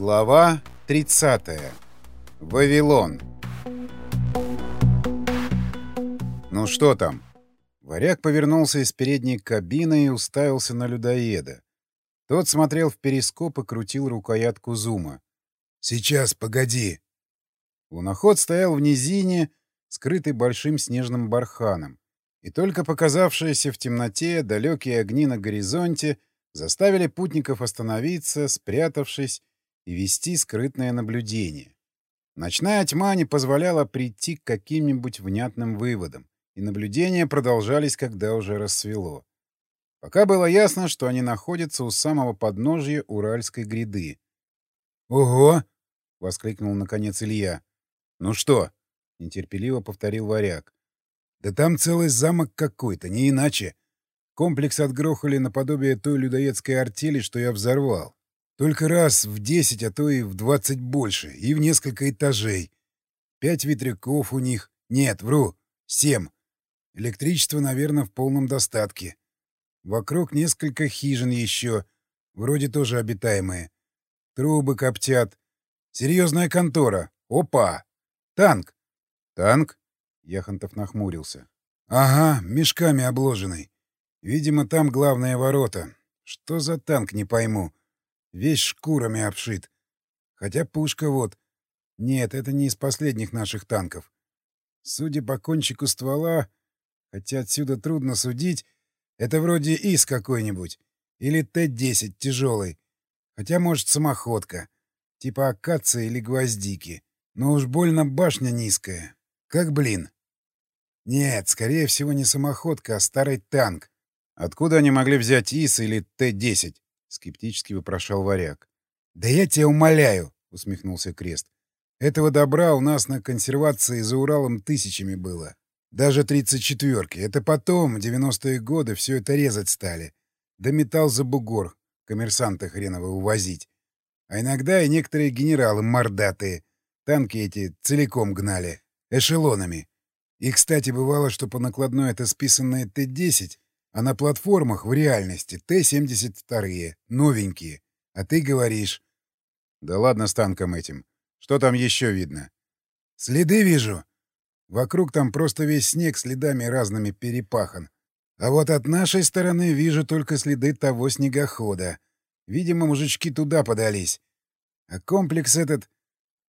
Глава 30. Вавилон. Ну что там? Варяг повернулся из передней кабины и уставился на людоеда. Тот смотрел в перископ и крутил рукоятку зума. «Сейчас, погоди!» Луноход стоял в низине, скрытый большим снежным барханом, и только показавшиеся в темноте далекие огни на горизонте заставили путников остановиться, спрятавшись и вести скрытное наблюдение. Ночная тьма не позволяла прийти к каким-нибудь внятным выводам, и наблюдения продолжались, когда уже рассвело. Пока было ясно, что они находятся у самого подножия Уральской гряды. «Ого!» — воскликнул наконец Илья. «Ну что?» — нетерпеливо повторил варяг. «Да там целый замок какой-то, не иначе. Комплекс отгрохали наподобие той людоедской артели, что я взорвал. Только раз в десять, а то и в двадцать больше, и в несколько этажей. Пять ветряков у них. Нет, вру, семь. Электричество, наверное, в полном достатке. Вокруг несколько хижин еще, вроде тоже обитаемые. Трубы коптят. Серьезная контора. Опа! Танк. Танк? Яхонтов нахмурился. Ага, мешками обложенный. Видимо, там главные ворота. Что за танк, не пойму. Весь шкурами обшит. Хотя пушка вот. Нет, это не из последних наших танков. Судя по кончику ствола, хотя отсюда трудно судить, это вроде ИС какой-нибудь. Или Т-10 тяжелый. Хотя, может, самоходка. Типа акации или гвоздики. Но уж больно башня низкая. Как блин. Нет, скорее всего, не самоходка, а старый танк. Откуда они могли взять ИС или Т-10? — скептически вопрошал варяг. «Да я тебя умоляю!» — усмехнулся Крест. «Этого добра у нас на консервации за Уралом тысячами было. Даже тридцать четверки. Это потом, девяностые годы, все это резать стали. Да металл за бугор, коммерсанты хреново увозить. А иногда и некоторые генералы мордатые. Танки эти целиком гнали. Эшелонами. И, кстати, бывало, что по накладной это списанное Т-10 а на платформах в реальности Т-72, новенькие. А ты говоришь... Да ладно с танком этим. Что там еще видно? Следы вижу. Вокруг там просто весь снег следами разными перепахан. А вот от нашей стороны вижу только следы того снегохода. Видимо, мужички туда подались. А комплекс этот...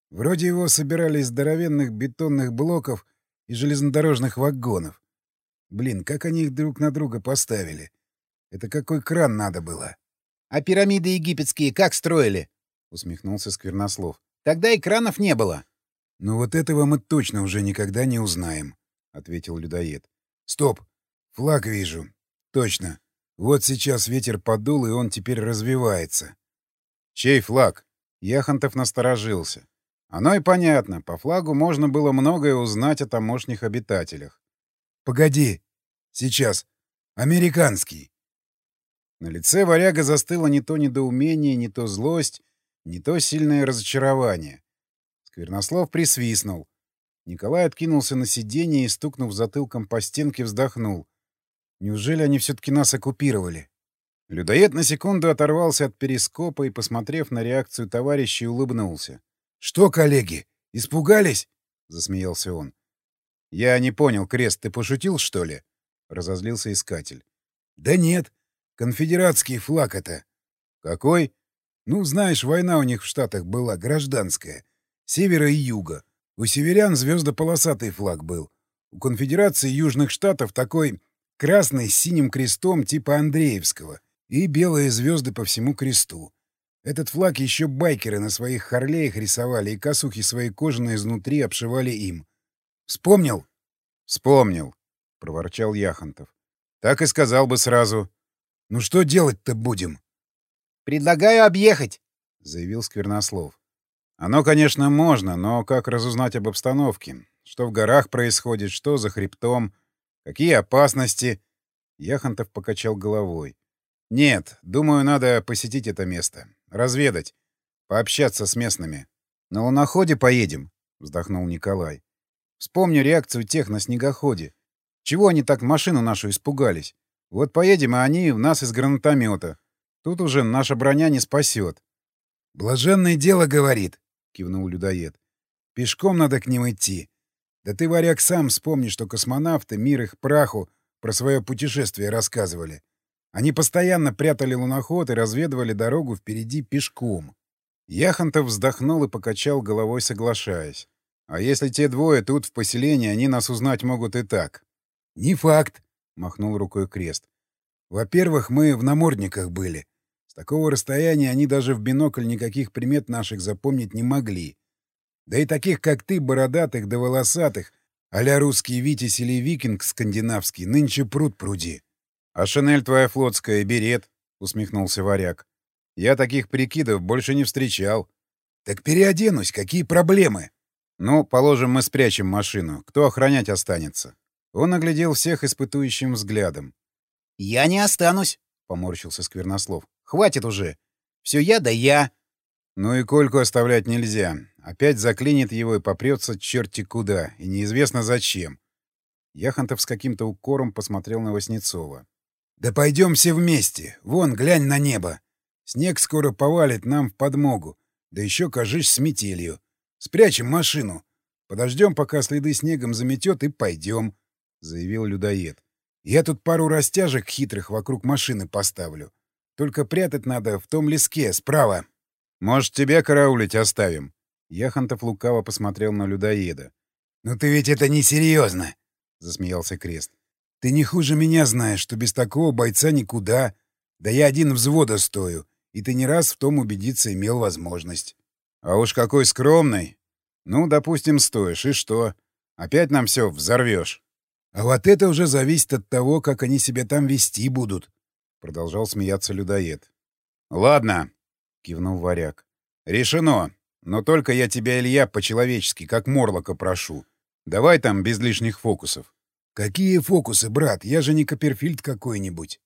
Вроде его собирали из здоровенных бетонных блоков и железнодорожных вагонов. Блин, как они их друг на друга поставили? Это какой кран надо было? — А пирамиды египетские как строили? — усмехнулся Сквернослов. — Тогда и кранов не было. — Ну вот этого мы точно уже никогда не узнаем, — ответил людоед. — Стоп! Флаг вижу. Точно. Вот сейчас ветер подул, и он теперь развивается. — Чей флаг? Яхонтов насторожился. Оно и понятно. По флагу можно было многое узнать о тамошних обитателях. Погоди. Сейчас. Американский. На лице варяга застыло не то недоумение, не то злость, не то сильное разочарование. Сквернослов присвистнул. Николай откинулся на сиденье и, стукнув затылком по стенке, вздохнул. Неужели они все-таки нас оккупировали? Людоед на секунду оторвался от перископа и, посмотрев на реакцию товарищей, улыбнулся. — Что, коллеги, испугались? — засмеялся он. «Я не понял, Крест, ты пошутил, что ли?» — разозлился искатель. «Да нет. Конфедератский флаг это». «Какой?» «Ну, знаешь, война у них в Штатах была, гражданская. Севера и юга. У северян звездополосатый флаг был. У конфедерации Южных Штатов такой красный с синим крестом типа Андреевского и белые звезды по всему кресту. Этот флаг еще байкеры на своих харлеях рисовали и косухи свои кожаные изнутри обшивали им. Вспомнил? — Вспомнил, — проворчал Яхонтов. — Так и сказал бы сразу. — Ну что делать-то будем? — Предлагаю объехать, — заявил Сквернослов. — Оно, конечно, можно, но как разузнать об обстановке? Что в горах происходит, что за хребтом? Какие опасности? Яхонтов покачал головой. — Нет, думаю, надо посетить это место. Разведать. Пообщаться с местными. — На луноходе поедем, — вздохнул Николай. Вспомню реакцию тех на снегоходе. Чего они так машину нашу испугались? Вот поедем, а они в нас из гранатомета. Тут уже наша броня не спасет. «Блаженное дело, — говорит, — кивнул людоед. Пешком надо к ним идти. Да ты, варяг, сам вспомни, что космонавты, мир их праху, про свое путешествие рассказывали. Они постоянно прятали луноход и разведывали дорогу впереди пешком. Яхонтов вздохнул и покачал головой, соглашаясь. «А если те двое тут в поселении, они нас узнать могут и так». «Не факт», — махнул рукой Крест. «Во-первых, мы в намордниках были. С такого расстояния они даже в бинокль никаких примет наших запомнить не могли. Да и таких, как ты, бородатых да волосатых, а русский Витязь или викинг скандинавский, нынче пруд пруди. — А шинель твоя флотская берет, — усмехнулся варяг. — Я таких прикидов больше не встречал. — Так переоденусь, какие проблемы? — Ну, положим, мы спрячем машину. Кто охранять останется? Он оглядел всех испытующим взглядом. — Я не останусь, — поморщился Сквернослов. Хватит уже. Все я да я. Ну и Кольку оставлять нельзя. Опять заклинит его и попрется черти куда, и неизвестно зачем. Яхонтов с каким-то укором посмотрел на Васнецова. «Да пойдем все вместе. Вон, глянь на небо. Снег скоро повалит нам в подмогу. Да еще, кажись, с метелью. Спрячем машину. Подождем, пока следы снегом заметет, и пойдем», — заявил людоед. «Я тут пару растяжек хитрых вокруг машины поставлю. Только прятать надо в том леске, справа. Может, тебя караулить оставим?» Яхонтов лукаво посмотрел на людоеда. «Ну ты ведь это несерьезно!» — засмеялся Крест. «Ты не хуже меня знаешь, что без такого бойца никуда. Да я один взвода стою, и ты не раз в том убедиться имел возможность». «А уж какой скромный! Ну, допустим, стоишь, и что? Опять нам все взорвешь?» «А вот это уже зависит от того, как они себя там вести будут», Продолжал смеяться людоед. «Ладно», — кивнул варяг. «Решено. Но только я тебя, Илья, по-человечески, как Морлока прошу. Давай там без лишних фокусов». «Какие фокусы, брат? Я же не Копперфильд какой-нибудь».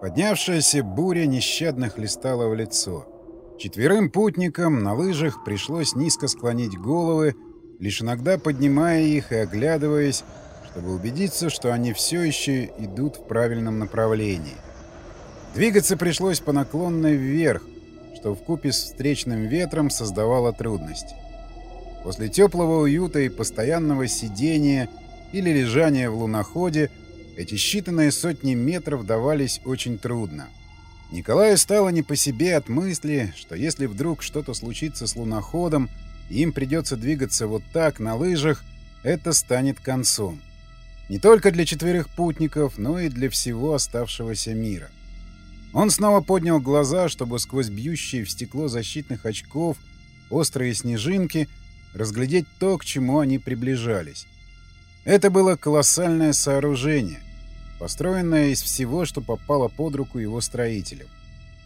Поднявшаяся буря нещадно хлестала в лицо. Четверым путникам на лыжах пришлось низко склонить головы, лишь иногда поднимая их и оглядываясь, чтобы убедиться, что они все еще идут в правильном направлении. Двигаться пришлось по наклонной вверх, что вкупе с встречным ветром создавало трудности. После теплого уюта и постоянного сидения или лежания в луноходе эти считанные сотни метров давались очень трудно. Николаю стало не по себе от мысли, что если вдруг что-то случится с луноходом, и им придется двигаться вот так, на лыжах, это станет концом. Не только для четверых путников, но и для всего оставшегося мира. Он снова поднял глаза, чтобы сквозь бьющие в стекло защитных очков острые снежинки разглядеть то, к чему они приближались. Это было колоссальное сооружение, построенное из всего, что попало под руку его строителям.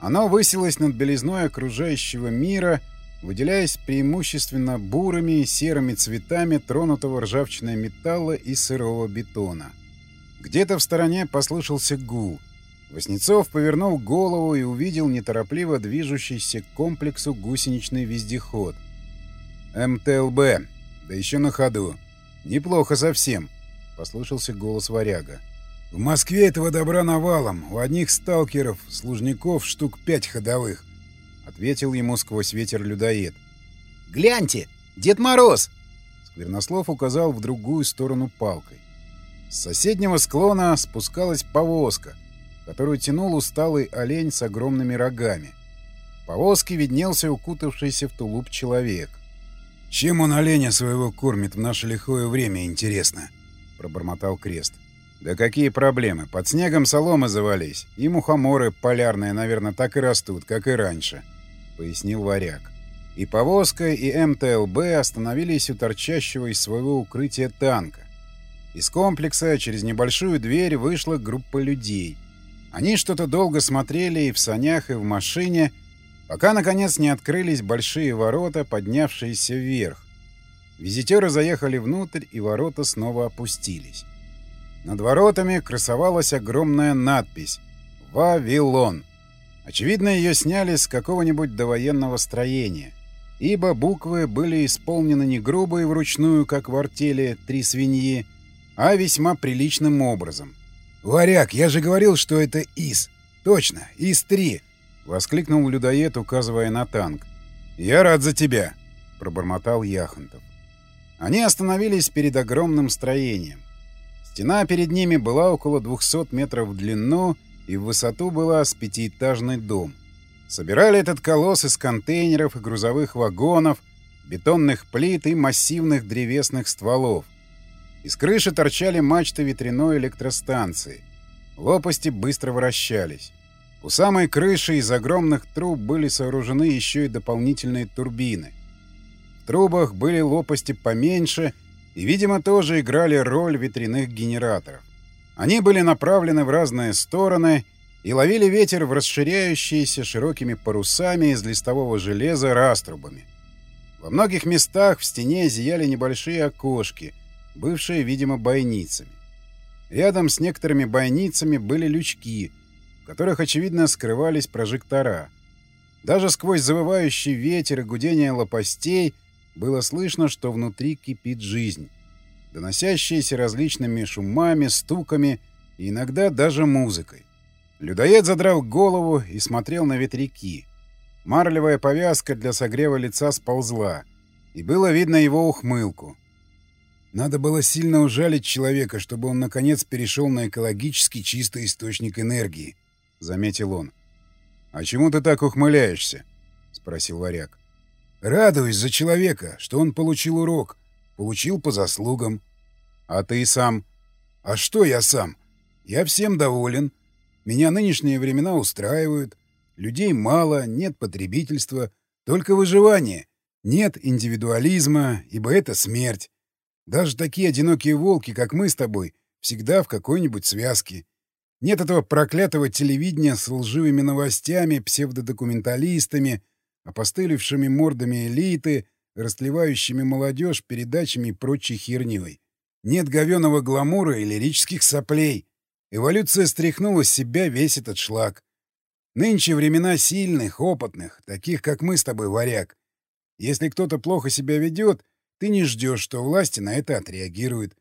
Оно высилось над белизной окружающего мира — выделяясь преимущественно бурыми и серыми цветами тронутого ржавчиной металла и сырого бетона. Где-то в стороне послышался гул. Воснецов повернул голову и увидел неторопливо движущийся к комплексу гусеничный вездеход. «МТЛБ. Да еще на ходу. Неплохо совсем», — послышался голос варяга. «В Москве этого добра навалом. У одних сталкеров, служников штук пять ходовых. — ответил ему сквозь ветер людоед. «Гляньте! Дед Мороз!» Сквернослов указал в другую сторону палкой. С соседнего склона спускалась повозка, которую тянул усталый олень с огромными рогами. В повозке виднелся укутавшийся в тулуп человек. «Чем он оленя своего кормит в наше лихое время, интересно?» — пробормотал Крест. «Да какие проблемы? Под снегом соломы завались, и мухоморы полярные, наверное, так и растут, как и раньше». — пояснил варяг. И повозка, и МТЛБ остановились у торчащего из своего укрытия танка. Из комплекса через небольшую дверь вышла группа людей. Они что-то долго смотрели и в санях, и в машине, пока, наконец, не открылись большие ворота, поднявшиеся вверх. Визитеры заехали внутрь, и ворота снова опустились. Над воротами красовалась огромная надпись «Вавилон». Очевидно, ее сняли с какого-нибудь довоенного строения, ибо буквы были исполнены не грубо и вручную, как в артели «Три свиньи», а весьма приличным образом. «Варяг, я же говорил, что это ИС. Точно, ИС-3. — воскликнул людоед, указывая на танк. «Я рад за тебя!» — пробормотал Яхонтов. Они остановились перед огромным строением. Стена перед ними была около 200 метров в длину и в высоту была с пятиэтажный дом. Собирали этот колосс из контейнеров и грузовых вагонов, бетонных плит и массивных древесных стволов. Из крыши торчали мачты ветряной электростанции. Лопасти быстро вращались. У самой крыши из огромных труб были сооружены еще и дополнительные турбины. В трубах были лопасти поменьше и, видимо, тоже играли роль ветряных генераторов. Они были направлены в разные стороны и ловили ветер в расширяющиеся широкими парусами из листового железа раструбами. Во многих местах в стене зияли небольшие окошки, бывшие, видимо, бойницами. Рядом с некоторыми бойницами были лючки, в которых, очевидно, скрывались прожектора. Даже сквозь завывающий ветер и гудение лопастей было слышно, что внутри кипит жизнь доносящиеся различными шумами, стуками и иногда даже музыкой. Людоед задрал голову и смотрел на ветряки. Марлевая повязка для согрева лица сползла, и было видно его ухмылку. Надо было сильно ужалить человека, чтобы он, наконец, перешел на экологически чистый источник энергии, — заметил он. — А чему ты так ухмыляешься? — спросил варяг. — Радуюсь за человека, что он получил урок — Получил по заслугам. А ты сам? А что я сам? Я всем доволен. Меня нынешние времена устраивают. Людей мало, нет потребительства, только выживание. Нет индивидуализма, ибо это смерть. Даже такие одинокие волки, как мы с тобой, всегда в какой-нибудь связке. Нет этого проклятого телевидения с лживыми новостями, псевдодокументалистами, опостылевшими мордами элиты, растлевающими молодежь передачами и прочей херней. Нет говеного гламура и лирических соплей. Эволюция стряхнула с себя весь этот шлак. Нынче времена сильных, опытных, таких, как мы с тобой, варяг. Если кто-то плохо себя ведет, ты не ждешь, что власти на это отреагируют.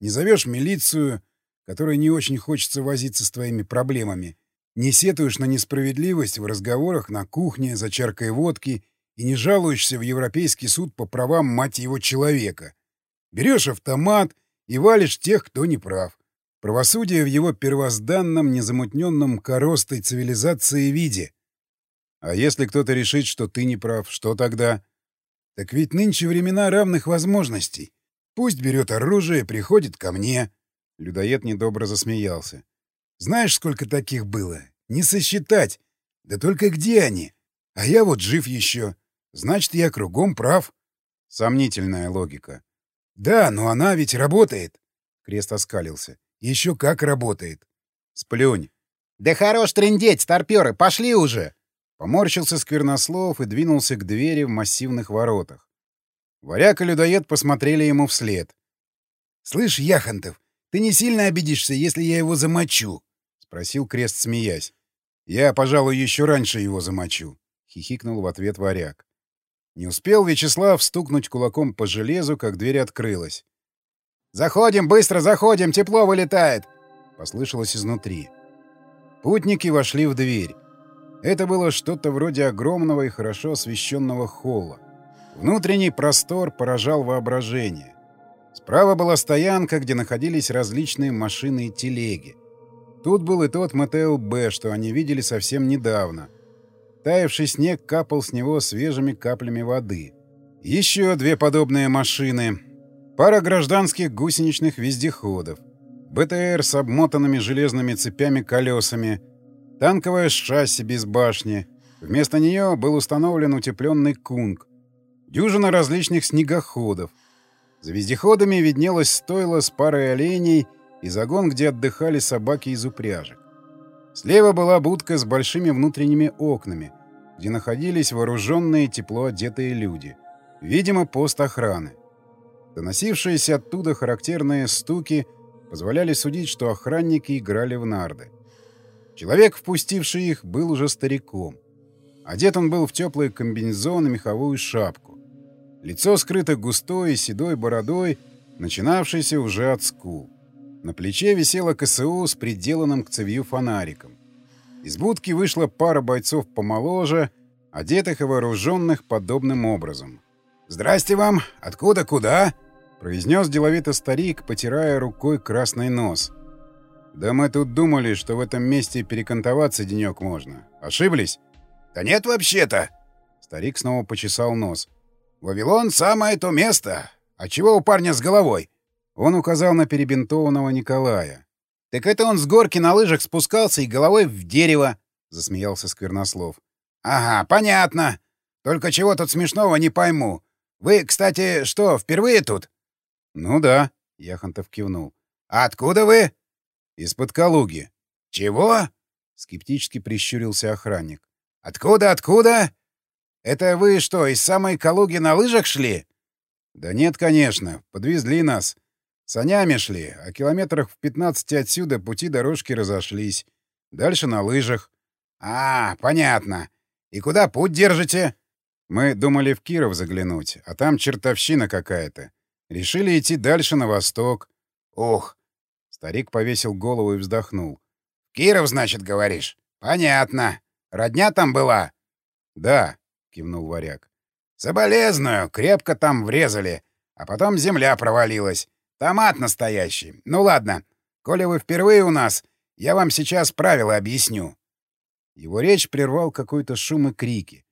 Не зовешь милицию, которой не очень хочется возиться с твоими проблемами. Не сетуешь на несправедливость в разговорах на кухне за чаркой водки и не жалуешься в Европейский суд по правам мать его человека. Берешь автомат и валишь тех, кто не прав. Правосудие в его первозданном, незамутненном коростой цивилизации виде. А если кто-то решит, что ты не прав, что тогда? Так ведь нынче времена равных возможностей. Пусть берет оружие приходит ко мне. Людоед недобро засмеялся. Знаешь, сколько таких было? Не сосчитать. Да только где они? А я вот жив еще. Значит, я кругом прав. Сомнительная логика. Да, но она ведь работает. Крест оскалился. Еще как работает. Сплюнь. Да хорош трындеть, старпёры, пошли уже. Поморщился Сквернослов и двинулся к двери в массивных воротах. Варяг и людоед посмотрели ему вслед. — Слышь, Яхонтов, ты не сильно обидишься, если я его замочу? — спросил Крест, смеясь. — Я, пожалуй, еще раньше его замочу, — хихикнул в ответ варяг. Не успел Вячеслав стукнуть кулаком по железу, как дверь открылась. «Заходим, быстро заходим, тепло вылетает!» — послышалось изнутри. Путники вошли в дверь. Это было что-то вроде огромного и хорошо освещенного холла. Внутренний простор поражал воображение. Справа была стоянка, где находились различные машины и телеги. Тут был и тот МТЛ-Б, что они видели совсем недавно — Таявший снег капал с него свежими каплями воды. Еще две подобные машины. Пара гражданских гусеничных вездеходов. БТР с обмотанными железными цепями колесами. Танковое шасси без башни. Вместо нее был установлен утепленный кунг. Дюжина различных снегоходов. За вездеходами виднелось стойло с парой оленей и загон, где отдыхали собаки из упряжек. Слева была будка с большими внутренними окнами, где находились вооруженные тепло одетые люди. Видимо, пост охраны. Доносившиеся оттуда характерные стуки позволяли судить, что охранники играли в нарды. Человек, впустивший их, был уже стариком. Одет он был в теплый комбинезон и меховую шапку. Лицо скрыто густой и седой бородой, начинавшейся уже от скул. На плече висела КСУ с приделанным к цевью фонариком. Из будки вышла пара бойцов помоложе, одетых и вооруженных подобным образом. «Здрасте вам! Откуда, куда?» — произнес деловито старик, потирая рукой красный нос. «Да мы тут думали, что в этом месте перекантоваться денек можно. Ошиблись?» «Да нет вообще-то!» Старик снова почесал нос. «Вавилон — самое то место! А чего у парня с головой?» Он указал на перебинтованного Николая. «Так это он с горки на лыжах спускался и головой в дерево!» — засмеялся Сквернослов. «Ага, понятно. Только чего тут смешного, не пойму. Вы, кстати, что, впервые тут?» «Ну да», — Яхонтов кивнул. «А откуда вы?» «Из-под Калуги». «Чего?» — скептически прищурился охранник. «Откуда, откуда? Это вы что, из самой Калуги на лыжах шли?» «Да нет, конечно. Подвезли нас. Санями шли, а километрах в 15 отсюда пути дорожки разошлись. Дальше на лыжах. — А, понятно. И куда путь держите? — Мы думали в Киров заглянуть, а там чертовщина какая-то. Решили идти дальше на восток. — Ух! Старик повесил голову и вздохнул. — Киров, значит, говоришь? Понятно. Родня там была? — Да, — кивнул варяг. — Соболезную, крепко там врезали, а потом земля провалилась. Томат настоящий. Ну ладно. Коли вы впервые у нас, я вам сейчас правила объясню. Его речь прервал какой-то шум и крики.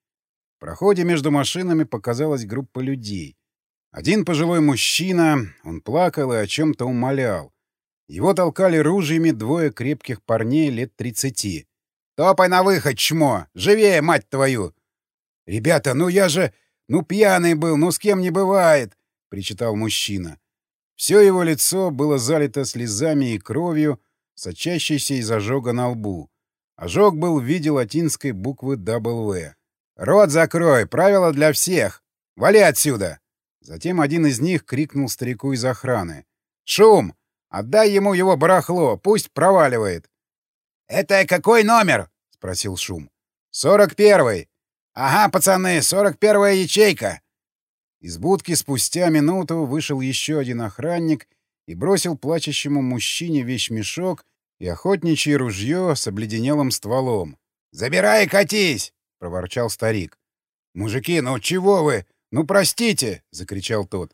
В проходе между машинами показалась группа людей. Один пожилой мужчина, он плакал и о чем-то умолял. Его толкали ружьями двое крепких парней лет тридцати. «Топай на выход, чмо! Живее, мать твою!» «Ребята, ну я же... Ну пьяный был, ну с кем не бывает!» — причитал мужчина. Все его лицо было залито слезами и кровью, сочащейся из ожога на лбу. Ожог был в виде латинской буквы W. «Рот закрой! Правило для всех! Вали отсюда!» Затем один из них крикнул старику из охраны. «Шум! Отдай ему его барахло! Пусть проваливает!» «Это какой номер?» — спросил Шум. «Сорок первый!» «Ага, пацаны, сорок первая ячейка!» Из будки спустя минуту вышел еще один охранник и бросил плачущему мужчине вещмешок и охотничье ружье с обледенелым стволом. «Забирай и катись!» — проворчал старик. «Мужики, ну чего вы? Ну простите!» — закричал тот.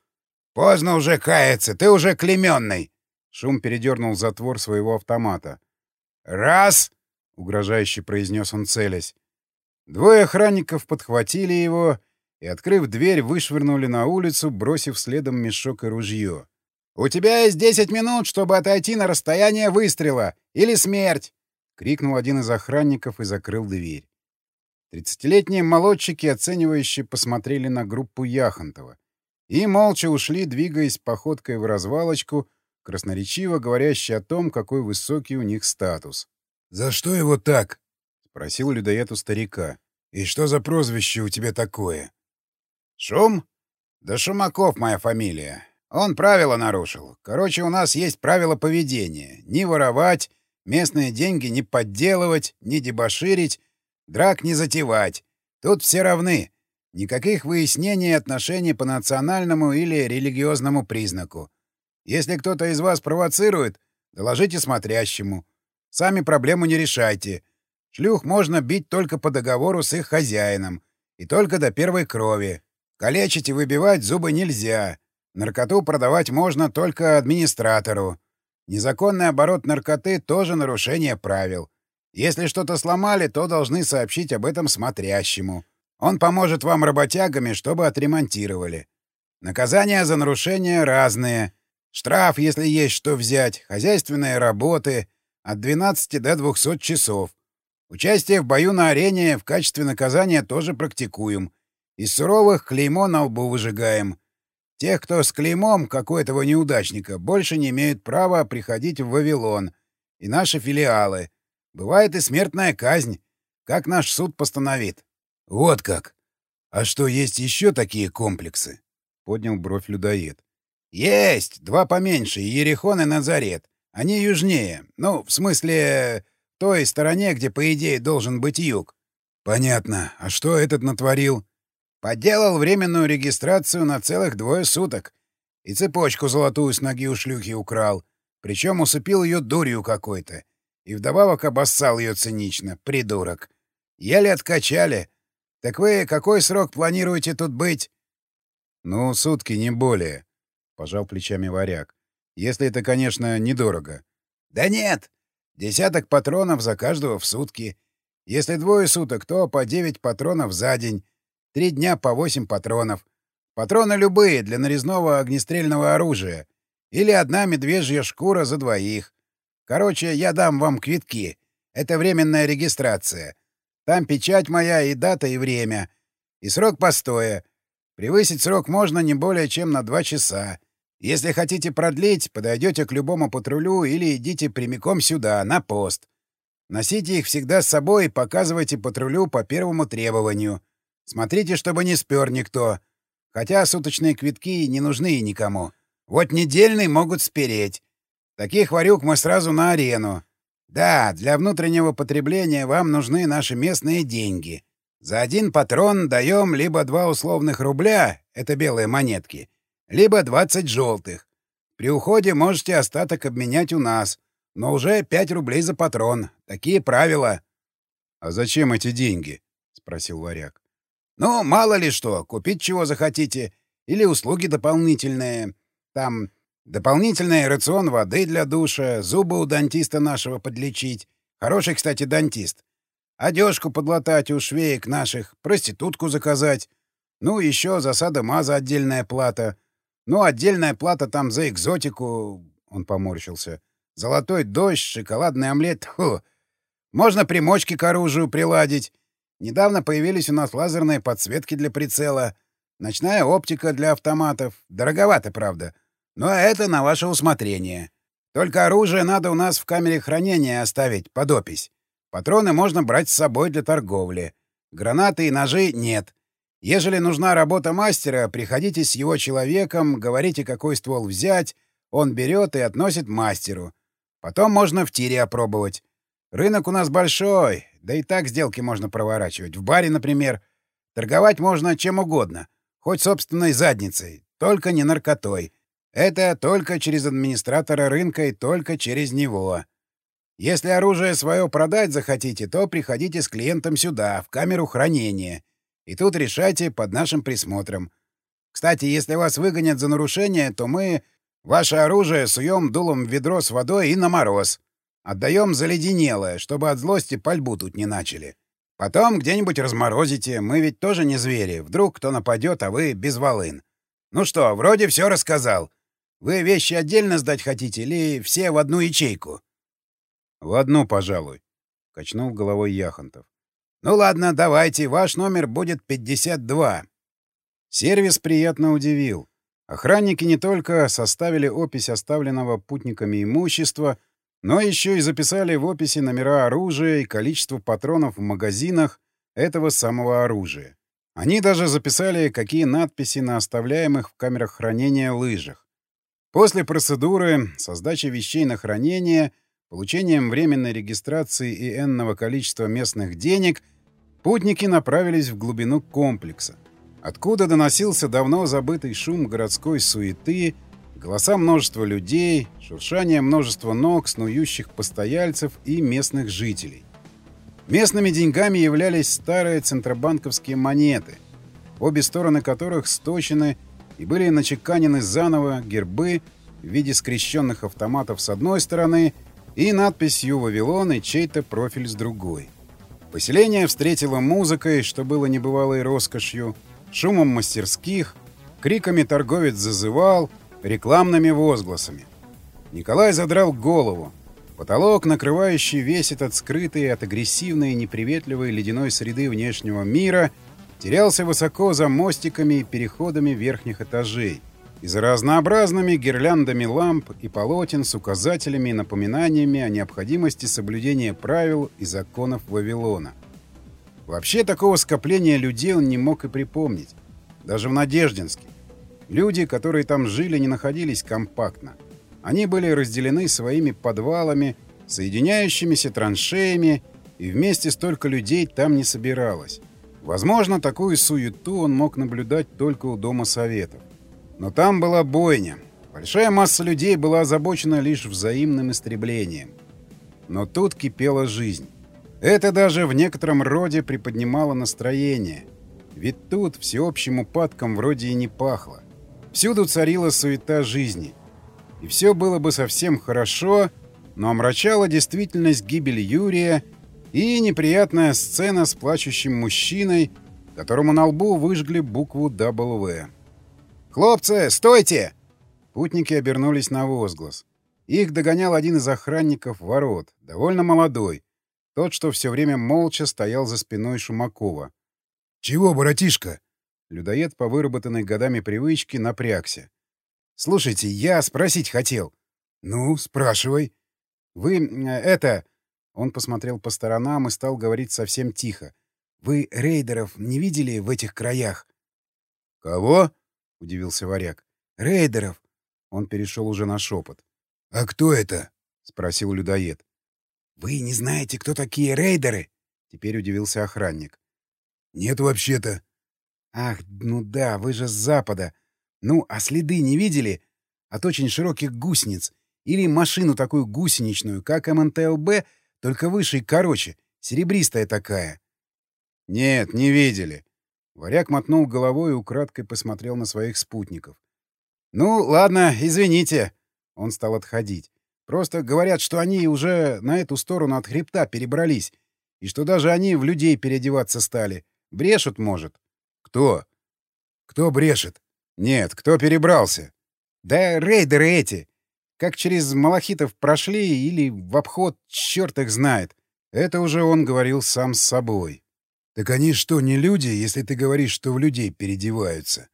«Поздно уже каяться, ты уже клеменный!» Шум передернул затвор своего автомата. «Раз!» — угрожающе произнес он, целясь. Двое охранников подхватили его и, открыв дверь, вышвырнули на улицу, бросив следом мешок и ружье. «У тебя есть десять минут, чтобы отойти на расстояние выстрела! Или смерть!» — крикнул один из охранников и закрыл дверь. Тридцатилетние молодчики, оценивающие, посмотрели на группу Яхонтова и молча ушли, двигаясь походкой в развалочку, красноречиво говорящей о том, какой высокий у них статус. «За что его так?» — спросил людоед у старика. «И что за прозвище у тебя такое?» «Шум? Да Шумаков моя фамилия. Он правила нарушил. Короче, у нас есть правила поведения. Не воровать, местные деньги не подделывать, не дебоширить, драк не затевать. Тут все равны. Никаких выяснений отношений по национальному или религиозному признаку. Если кто-то из вас провоцирует, доложите смотрящему. Сами проблему не решайте. Шлюх можно бить только по договору с их хозяином. И только до первой крови. Калечить и выбивать зубы нельзя. Наркоту продавать можно только администратору. Незаконный оборот наркоты — тоже нарушение правил. Если что-то сломали, то должны сообщить об этом смотрящему. Он поможет вам работягами, чтобы отремонтировали. Наказания за нарушения разные. Штраф, если есть что взять, хозяйственные работы — от 12 до 200 часов. Участие в бою на арене в качестве наказания тоже практикуем — из суровых клеймо на лбу выжигаем. Тех, кто с клеймом, как у этого неудачника, больше не имеют права приходить в Вавилон и наши филиалы. Бывает и смертная казнь, как наш суд постановит. — Вот как. А что, есть еще такие комплексы? — поднял бровь людоед. — Есть! Два поменьше, Ерехон и Назарет. Они южнее. Ну, в смысле, той стороне, где, по идее, должен быть юг. — Понятно. А что этот натворил? Подделал временную регистрацию на целых двое суток. И цепочку золотую с ноги у шлюхи украл. Причем усыпил ее дурью какой-то. И вдобавок обоссал ее цинично, придурок. Еле откачали. Так вы какой срок планируете тут быть? — Ну, сутки, не более, — пожал плечами варяг. — Если это, конечно, недорого. — Да нет. Десяток патронов за каждого в сутки. Если двое суток, то по девять патронов за день. Три дня по восемь патронов. Патроны любые для нарезного огнестрельного оружия. Или одна медвежья шкура за двоих. Короче, я дам вам квитки. Это временная регистрация. Там печать моя и дата, и время. И срок постоя. Превысить срок можно не более чем на два часа. Если хотите продлить, подойдете к любому патрулю или идите прямиком сюда, на пост. Носите их всегда с собой и показывайте патрулю по первому требованию. Смотрите, чтобы не спер никто. Хотя суточные квитки не нужны никому. Вот недельный могут спереть. Таких варюк мы сразу на арену. Да, для внутреннего потребления вам нужны наши местные деньги. За один патрон даем либо два условных рубля, это белые монетки, либо 20 желтых. При уходе можете остаток обменять у нас, но уже 5 рублей за патрон. Такие правила. — А зачем эти деньги? — спросил варяг. — Ну, мало ли что, купить чего захотите. Или услуги дополнительные. Там Дополнительный рацион воды для душа, зубы у дантиста нашего подлечить. Хороший, кстати, дантист. Одежку подлатать у швеек наших, проститутку заказать. Ну, еще за садомаза отдельная плата. Ну, отдельная плата там за экзотику, — он поморщился. Золотой дождь, шоколадный омлет. Фу. Можно примочки к оружию приладить. Недавно появились у нас лазерные подсветки для прицела. Ночная оптика для автоматов. Дороговато, правда. — но это на ваше усмотрение. Только оружие надо у нас в камере хранения оставить под опись. Патроны можно брать с собой для торговли. Гранаты и ножи нет. Ежели нужна работа мастера, приходите с его человеком, говорите, какой ствол взять, он берет и относит мастеру. Потом можно в тире опробовать. Рынок у нас большой, да и так сделки можно проворачивать. В баре, например. Торговать можно чем угодно, хоть собственной задницей, только не наркотой. Это только через администратора рынка и только через него. Если оружие свое продать захотите, то приходите с клиентом сюда, в камеру хранения. И тут решайте под нашим присмотром. Кстати, если вас выгонят за нарушение, то мы ваше оружие суем дулом в ведро с водой и на мороз. Отдаем заледенелое, чтобы от злости пальбу тут не начали. Потом где-нибудь разморозите, мы ведь тоже не звери. Вдруг кто нападет, а вы без волын. Ну что, вроде все рассказал. Вы вещи отдельно сдать хотите или все в одну ячейку? — В одну, пожалуй, — качнул головой Яхонтов. — Ну ладно, давайте, ваш номер будет 52. Сервис приятно удивил. Охранники не только составили опись оставленного путниками имущества, но еще и записали в описи номера оружия и количество патронов в магазинах этого самого оружия. Они даже записали, какие надписи на оставляемых в камерах хранения лыжах. После процедуры, со сдачей вещей на хранение, получением временной регистрации и энного количества местных денег, путники направились в глубину комплекса, откуда доносился давно забытый шум городской суеты, голоса множества людей, шуршание множества ног, снующих постояльцев и местных жителей. Местными деньгами являлись старые центробанковские монеты, обе стороны которых сточены и были начеканены заново гербы в виде скрещенных автоматов с одной стороны и надписью «Вавилон» и чей-то профиль с другой. Поселение встретило музыкой, что было небывалой роскошью, шумом мастерских, криками торговец зазывал, рекламными возгласами. Николай задрал голову. Потолок, накрывающий весь этот скрытый от агрессивной и неприветливой ледяной среды внешнего мира — терялся высоко за мостиками и переходами верхних этажей и за разнообразными гирляндами ламп и полотен с указателями и напоминаниями о необходимости соблюдения правил и законов Вавилона. Вообще такого скопления людей он не мог и припомнить. Даже в Надеждинске. Люди, которые там жили, не находились компактно. Они были разделены своими подвалами, соединяющимися траншеями, и вместе столько людей там не собиралось. Возможно, такую суету он мог наблюдать только у Дома Советов. Но там была бойня. Большая масса людей была озабочена лишь взаимным истреблением. Но тут кипела жизнь. Это даже в некотором роде приподнимало настроение. Ведь тут всеобщим упадком вроде и не пахло. Всюду царила суета жизни. И все было бы совсем хорошо, но омрачала действительность гибель Юрия и неприятная сцена с плачущим мужчиной, которому на лбу выжгли букву W. «Хлопцы, стойте!» Путники обернулись на возглас. Их догонял один из охранников ворот, довольно молодой, тот, что все время молча стоял за спиной Шумакова. «Чего, братишка?» Людоед по выработанной годами привычке напрягся. «Слушайте, я спросить хотел». «Ну, спрашивай». «Вы... Э, это...» Он посмотрел по сторонам и стал говорить совсем тихо. «Вы рейдеров не видели в этих краях?» «Кого?» — удивился варяг. «Рейдеров». Он перешел уже на шепот. «А кто это?» — спросил людоед. «Вы не знаете, кто такие рейдеры?» — теперь удивился охранник. «Нет, вообще-то». «Ах, ну да, вы же с запада. Ну, а следы не видели? От очень широких гусениц. Или машину такую гусеничную, как МНТЛБ, только выше и короче, серебристая такая». «Нет, не видели». Варяг мотнул головой и украдкой посмотрел на своих спутников. «Ну, ладно, извините». Он стал отходить. Просто говорят, что они уже на эту сторону от хребта перебрались, и что даже они в людей переодеваться стали. Брешут, может. Кто? Кто брешет? Нет, кто перебрался? Да рейдеры эти. Как через малахитов прошли или в обход, черт их знает. Это уже он говорил сам с собой. Так они что, не люди, если ты говоришь, что в людей переодеваются?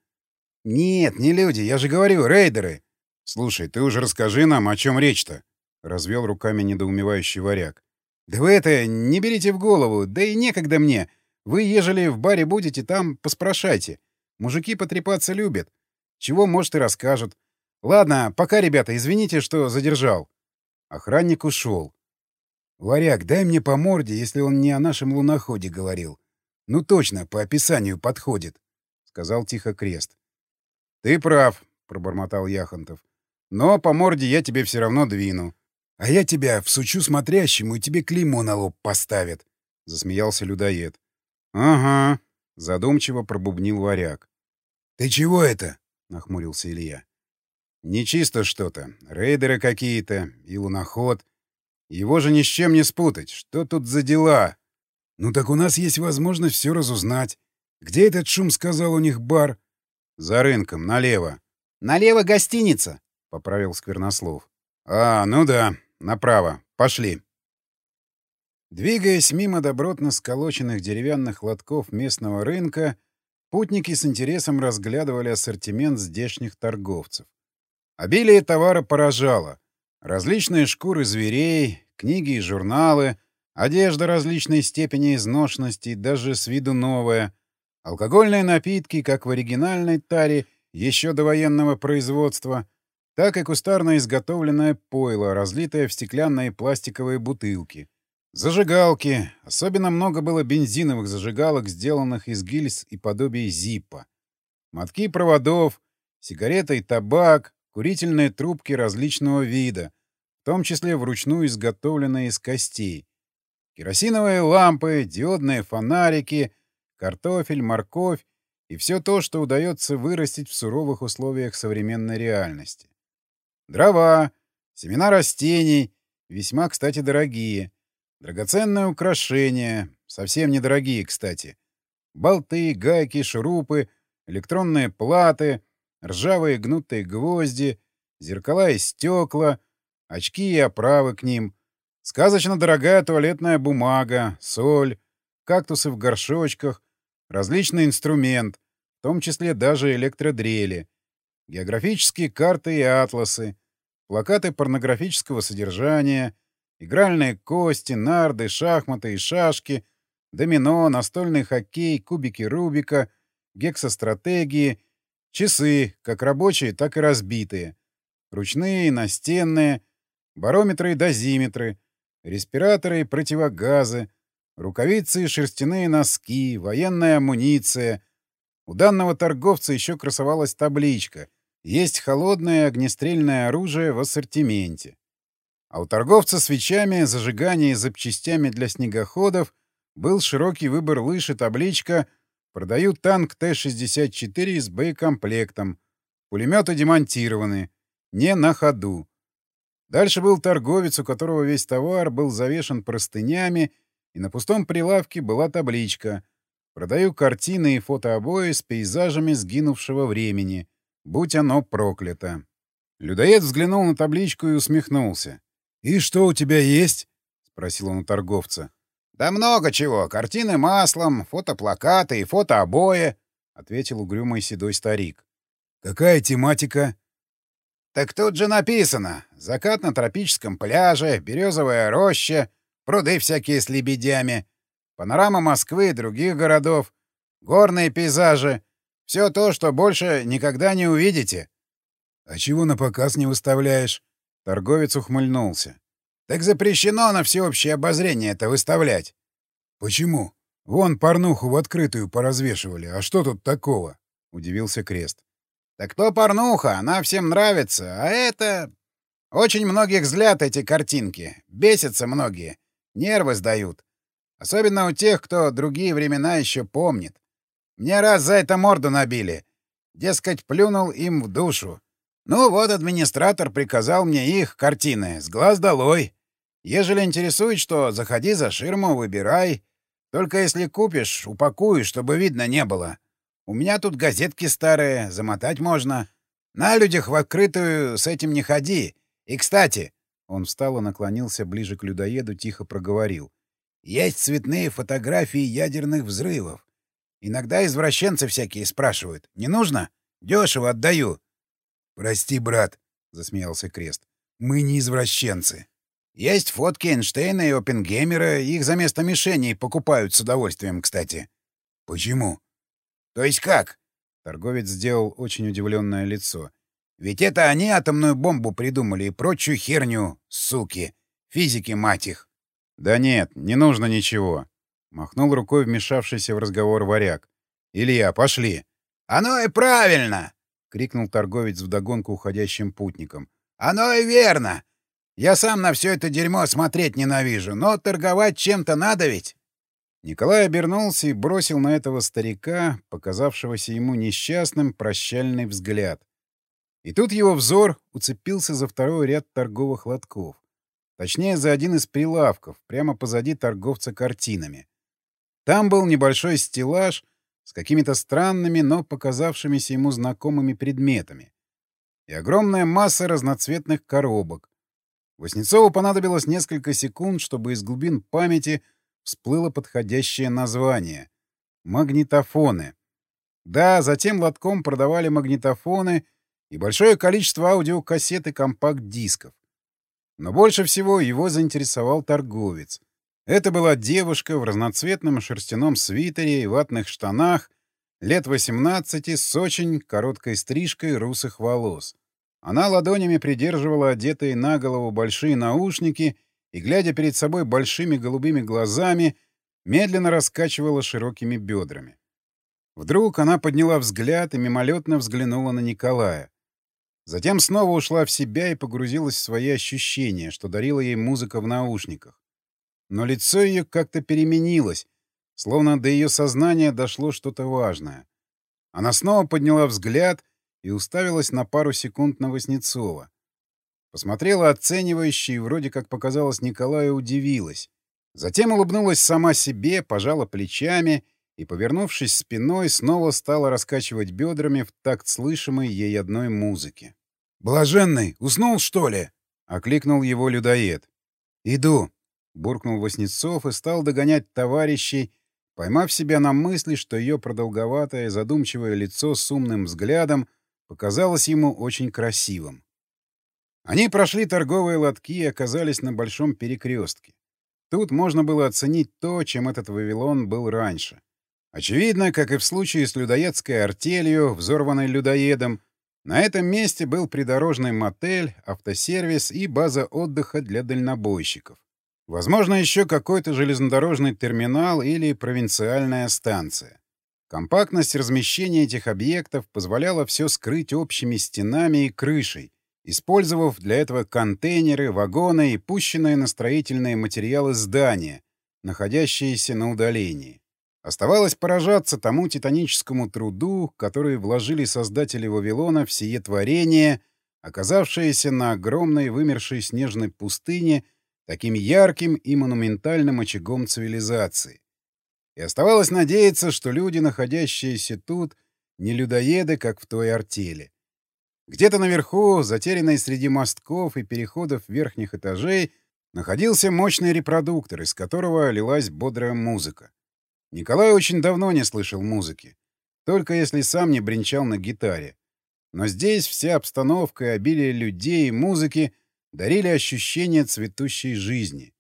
Нет, не люди, я же говорю, рейдеры. «Слушай, ты уже расскажи нам, о чем речь-то?» — развел руками недоумевающий варяг. «Да вы это не берите в голову, да и некогда мне. Вы, ежели в баре будете, там поспрашайте. Мужики потрепаться любят. Чего, может, и расскажут. Ладно, пока, ребята, извините, что задержал». Охранник ушел. «Варяг, дай мне по морде, если он не о нашем луноходе говорил. Ну точно, по описанию подходит», — сказал тихо Крест. «Ты прав», — пробормотал Яхонтов. Но по морде я тебе все равно двину. — А я тебя всучу смотрящему, и тебе клеймо на лоб поставят, — засмеялся людоед. — Ага, — задумчиво пробубнил варяг. — Ты чего это? — нахмурился Илья. — Нечисто что-то. Рейдеры какие-то и луноход. Его же ни с чем не спутать. Что тут за дела? — Ну так у нас есть возможность все разузнать. Где этот шум, сказал у них, бар? — За рынком, налево. — Налево гостиница, поправил Сквернослов. «А, ну да, направо. Пошли». Двигаясь мимо добротно сколоченных деревянных лотков местного рынка, путники с интересом разглядывали ассортимент здешних торговцев. Обилие товара поражало. Различные шкуры зверей, книги и журналы, одежда различной степени изношенности, даже с виду новая, алкогольные напитки, как в оригинальной таре, еще до военного производства — так и кустарно изготовленное пойло, разлитое в стеклянные пластиковые бутылки. Зажигалки. Особенно много было бензиновых зажигалок, сделанных из гильз и подобий зиппа. Мотки проводов, сигареты и табак, курительные трубки различного вида, в том числе вручную изготовленные из костей. Керосиновые лампы, диодные фонарики, картофель, морковь и все то, что удается вырастить в суровых условиях современной реальности. Дрова, семена растений, весьма, кстати, дорогие. Драгоценные украшения, совсем недорогие, кстати. Болты, гайки, шурупы, электронные платы, ржавые гнутые гвозди, зеркала и стекла, очки и оправы к ним, сказочно дорогая туалетная бумага, соль, кактусы в горшочках, различный инструмент, в том числе даже электродрели, географические карты и атласы, плакаты порнографического содержания, игральные кости, нарды, шахматы и шашки, домино, настольный хоккей, кубики Рубика, гексостратегии, часы, как рабочие, так и разбитые, ручные, настенные, барометры и дозиметры, респираторы и противогазы, рукавицы и шерстяные носки, военная амуниция. У данного торговца еще красовалась табличка есть холодное огнестрельное оружие в ассортименте. А у торговца свечами, зажигания и запчастями для снегоходов был широкий выбор лыж и табличка «Продают танк Т-64 с боекомплектом. Пулеметы демонтированы. Не на ходу». Дальше был торговец, у которого весь товар был завешен простынями, и на пустом прилавке была табличка «Продаю картины и фотообои с пейзажами сгинувшего времени. Будь оно проклято». Людоед взглянул на табличку и усмехнулся. «И что у тебя есть?» — спросил он у торговца. «Да много чего. Картины маслом, фотоплакаты и фотообои», — ответил угрюмый седой старик. «Какая тематика?» «Так тут же написано. Закат на тропическом пляже, березовая роща, пруды всякие с лебедями, панорама Москвы и других городов, горные пейзажи. Все то, что больше никогда не увидите». «А чего на показ не выставляешь?» Торговец ухмыльнулся. «Так запрещено на всеобщее обозрение это выставлять». «Почему? Вон порнуху в открытую поразвешивали. А что тут такого?» — удивился Крест. «Так то порнуха, она всем нравится, а это... Очень многих взгляд эти картинки. Бесятся многие. Нервы сдают. Особенно у тех, кто другие времена еще помнит. Мне раз за это морду набили. Дескать, плюнул им в душу. Ну вот администратор приказал мне их, картины, с глаз долой. Ежели интересует что, заходи за ширму, выбирай. Только если купишь, упакуй, чтобы видно не было. У меня тут газетки старые, замотать можно. На людях в открытую с этим не ходи. И, кстати...» Он встал и наклонился ближе к людоеду, тихо проговорил. «Есть цветные фотографии ядерных взрывов. Иногда извращенцы всякие спрашивают. Не нужно? Дешево отдаю. «Прости, брат», — засмеялся Крест. «Мы не извращенцы». «Есть фотки Эйнштейна и Оппенгеймера, их за место мишеней покупают с удовольствием, кстати». «Почему?» «То есть как?» — торговец сделал очень удивленное лицо. «Ведь это они атомную бомбу придумали и прочую херню, суки. Физики, мать их». «Да нет, не нужно ничего», — махнул рукой вмешавшийся в разговор варяг. «Илья, пошли». «Оно и правильно!» крикнул торговец вдогонку уходящим путникам. «Оно и верно! Я сам на все это дерьмо смотреть ненавижу, но торговать чем-то надо ведь!» Николай обернулся и бросил на этого старика, показавшегося ему несчастным, прощальный взгляд. И тут его взор уцепился за второй ряд торговых лотков. Точнее, за один из прилавков, прямо позади торговца картинами. Там был небольшой стеллаж — с какими-то странными, но показавшимися ему знакомыми предметами. И огромная масса разноцветных коробок. Воснецову понадобилось несколько секунд, чтобы из глубин памяти всплыло подходящее название — магнитофоны. Да, затем лотком продавали магнитофоны и большое количество аудиокассет и компакт-дисков. Но больше всего его заинтересовал торговец — это была девушка в разноцветном шерстяном свитере и ватных штанах, лет 18 с очень короткой стрижкой русых волос. Она ладонями придерживала одетые на голову большие наушники и, глядя перед собой большими голубыми глазами, медленно раскачивала широкими бедрами. Вдруг она подняла взгляд и мимолетно взглянула на Николая. Затем снова ушла в себя и погрузилась в свои ощущения, что дарила ей музыка в наушниках но лицо ее как-то переменилось, словно до ее сознания дошло что-то важное. Она снова подняла взгляд и уставилась на пару секунд на Васнецова. Посмотрела оценивающе и вроде как показалось Николаю удивилась. Затем улыбнулась сама себе, пожала плечами и, повернувшись спиной, снова стала раскачивать бедрами в такт слышимой ей одной музыки. «Блаженный, уснул, что ли?» — окликнул его людоед. «Иду», Буркнул Васнецов и стал догонять товарищей, поймав себя на мысли, что ее продолговатое, задумчивое лицо с умным взглядом показалось ему очень красивым. Они прошли торговые лотки и оказались на большом перекрестке. Тут можно было оценить то, чем этот Вавилон был раньше. Очевидно, как и в случае с людоедской артелью, взорванной людоедом, на этом месте был придорожный мотель, автосервис и база отдыха для дальнобойщиков. Возможно, еще какой-то железнодорожный терминал или провинциальная станция. Компактность размещения этих объектов позволяла все скрыть общими стенами и крышей, использовав для этого контейнеры, вагоны и пущенные на строительные материалы здания, находящиеся на удалении. Оставалось поражаться тому титаническому труду, который вложили создатели Вавилона в сие творение, оказавшееся на огромной вымершей снежной пустыне таким ярким и монументальным очагом цивилизации. И оставалось надеяться, что люди, находящиеся тут, не людоеды, как в той артели. Где-то наверху, затерянный среди мостков и переходов верхних этажей, находился мощный репродуктор, из которого лилась бодрая музыка. Николай очень давно не слышал музыки, только если сам не бренчал на гитаре. Но здесь вся обстановка и обилие людей и музыки дарили ощущение цветущей жизни.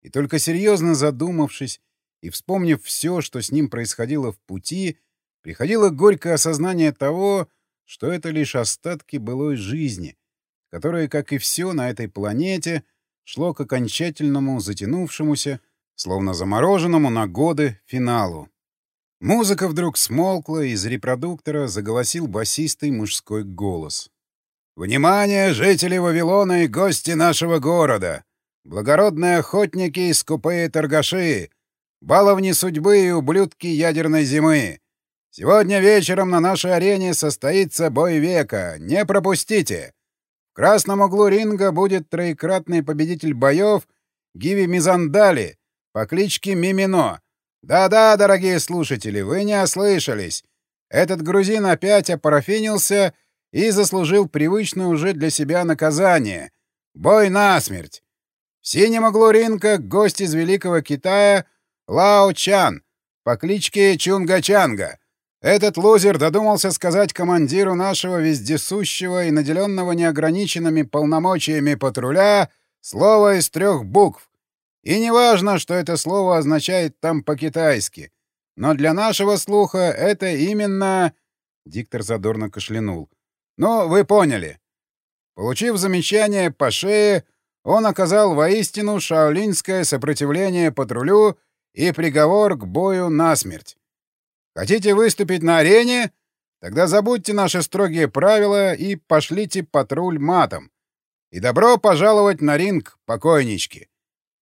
И только серьезно задумавшись и вспомнив все, что с ним происходило в пути, приходило горькое осознание того, что это лишь остатки былой жизни, которая, как и все на этой планете, шло к окончательному, затянувшемуся, словно замороженному на годы, финалу. Музыка вдруг смолкла, из репродуктора заголосил басистый мужской голос. «Внимание, жители Вавилона и гости нашего города! Благородные охотники и скупые торгаши! Баловни судьбы и ублюдки ядерной зимы! Сегодня вечером на нашей арене состоится бой века. Не пропустите! В красном углу ринга будет троекратный победитель боев Гиви Мизандали по кличке Мимино. Да-да, дорогие слушатели, вы не ослышались. Этот грузин опять опарафинился и заслужил привычное уже для себя наказание — бой насмерть. В синем углу ринга гость из Великого Китая Лао Чан по кличке Чунга Чанга — этот лузер додумался сказать командиру нашего вездесущего и наделенного неограниченными полномочиями патруля слово из трех букв. И не важно, что это слово означает там по-китайски. Но для нашего слуха это именно... Диктор задорно кашлянул. Ну, вы поняли. Получив замечание по шее, он оказал воистину шаолинское сопротивление патрулю и приговор к бою насмерть. Хотите выступить на арене? Тогда забудьте наши строгие правила и пошлите патруль матом. И добро пожаловать на ринг, покойнички.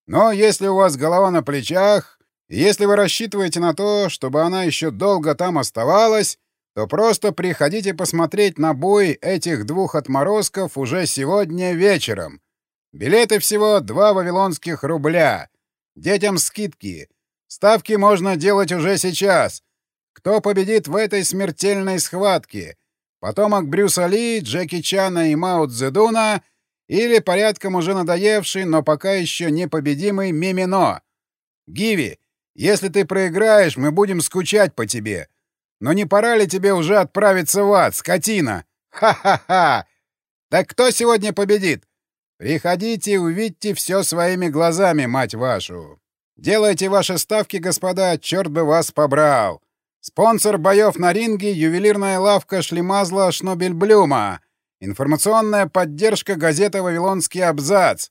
Но если у вас голова на плечах, и если вы рассчитываете на то, чтобы она еще долго там оставалась, то просто приходите посмотреть на бой этих двух отморозков уже сегодня вечером. Билеты всего два вавилонских рубля. Детям скидки. Ставки можно делать уже сейчас. Кто победит в этой смертельной схватке? Потомок Брюса Ли, Джеки Чана и Мао Цзэдуна или порядком уже надоевший, но пока еще непобедимый Мимино? Гиви, если ты проиграешь, мы будем скучать по тебе. Но не пора ли тебе уже отправиться в ад, скотина? Ха-ха-ха! Так кто сегодня победит? Приходите и увидьте все своими глазами, мать вашу. Делайте ваши ставки, господа, черт бы вас побрал. Спонсор боев на ринге — ювелирная лавка Шлемазла Шнобельблюма. Информационная поддержка газета «Вавилонский абзац».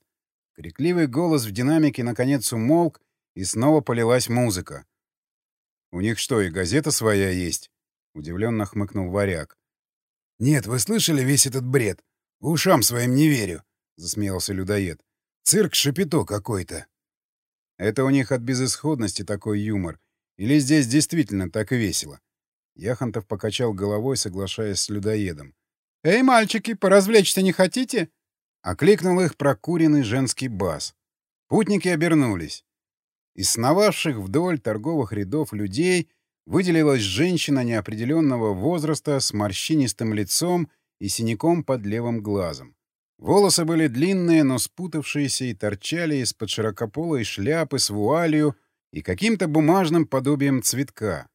Крикливый голос в динамике наконец умолк, и снова полилась музыка. «У них что, и газета своя есть?» — удивленно хмыкнул варяг. «Нет, вы слышали весь этот бред? Ушам своим не верю», — засмеялся людоед. «Цирк Шапито какой-то». «Это у них от безысходности такой юмор», или здесь действительно так весело? Яхонтов покачал головой, соглашаясь с людоедом. «Эй, мальчики, поразвлечься не хотите?» Окликнул их прокуренный женский бас. Путники обернулись. Из сновавших вдоль торговых рядов людей выделилась женщина неопределенного возраста с морщинистым лицом и синяком под левым глазом. Волосы были длинные, но спутавшиеся и торчали из-под широкополой шляпы с вуалью, и каким-то бумажным подобием цветка.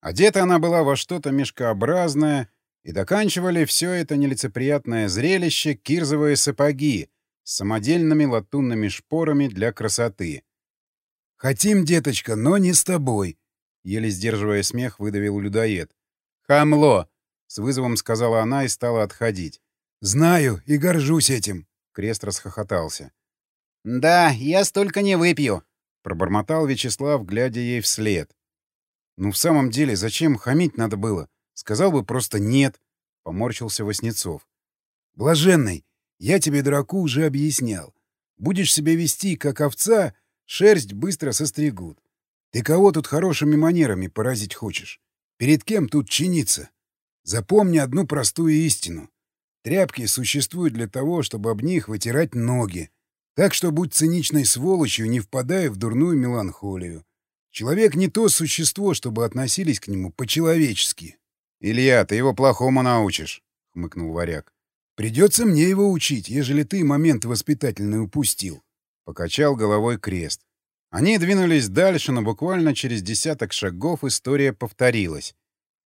Одета она была во что-то мешкообразное, и доканчивали все это нелицеприятное зрелище кирзовые сапоги с самодельными латунными шпорами для красоты. «Хотим, деточка, но не с тобой», — еле сдерживая смех, выдавил людоед. «Хамло!» — с вызовом сказала она и стала отходить. «Знаю и горжусь этим», — Крест расхохотался. «Да, я столько не выпью», Пробормотал Вячеслав, глядя ей вслед. «Ну, в самом деле, зачем хамить надо было? Сказал бы просто «нет», — поморщился Васнецов. «Блаженный, Я тебе, дураку, уже объяснял. Будешь себя вести, как овца, шерсть быстро состригут. Ты кого тут хорошими манерами поразить хочешь? Перед кем тут чиниться? Запомни одну простую истину. Тряпки существуют для того, чтобы об них вытирать ноги. Так что будь циничной сволочью, не впадая в дурную меланхолию. Человек не то существо, чтобы относились к нему по-человечески. — Илья, ты его плохому научишь, — хмыкнул варяг. — Придется мне его учить, ежели ты момент воспитательный упустил. Покачал головой крест. Они двинулись дальше, но буквально через десяток шагов история повторилась.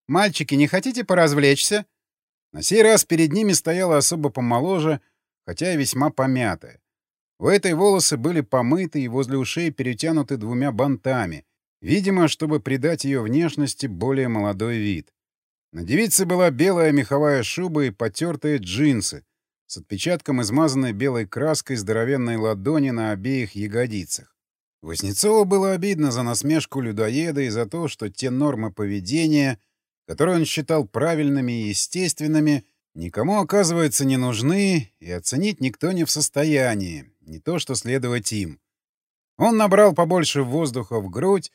«Мальчики, не хотите поразвлечься?» На сей раз перед ними стояла особо помоложе, хотя и весьма помятая. У этой волосы были помыты и возле ушей перетянуты двумя бантами, видимо, чтобы придать ее внешности более молодой вид. На девице была белая меховая шуба и потертые джинсы с отпечатком измазанной белой краской здоровенной ладони на обеих ягодицах. Воснецову было обидно за насмешку людоеда и за то, что те нормы поведения, которые он считал правильными и естественными, никому, оказывается, не нужны, и оценить никто не в состоянии, не то что следовать им. Он набрал побольше воздуха в грудь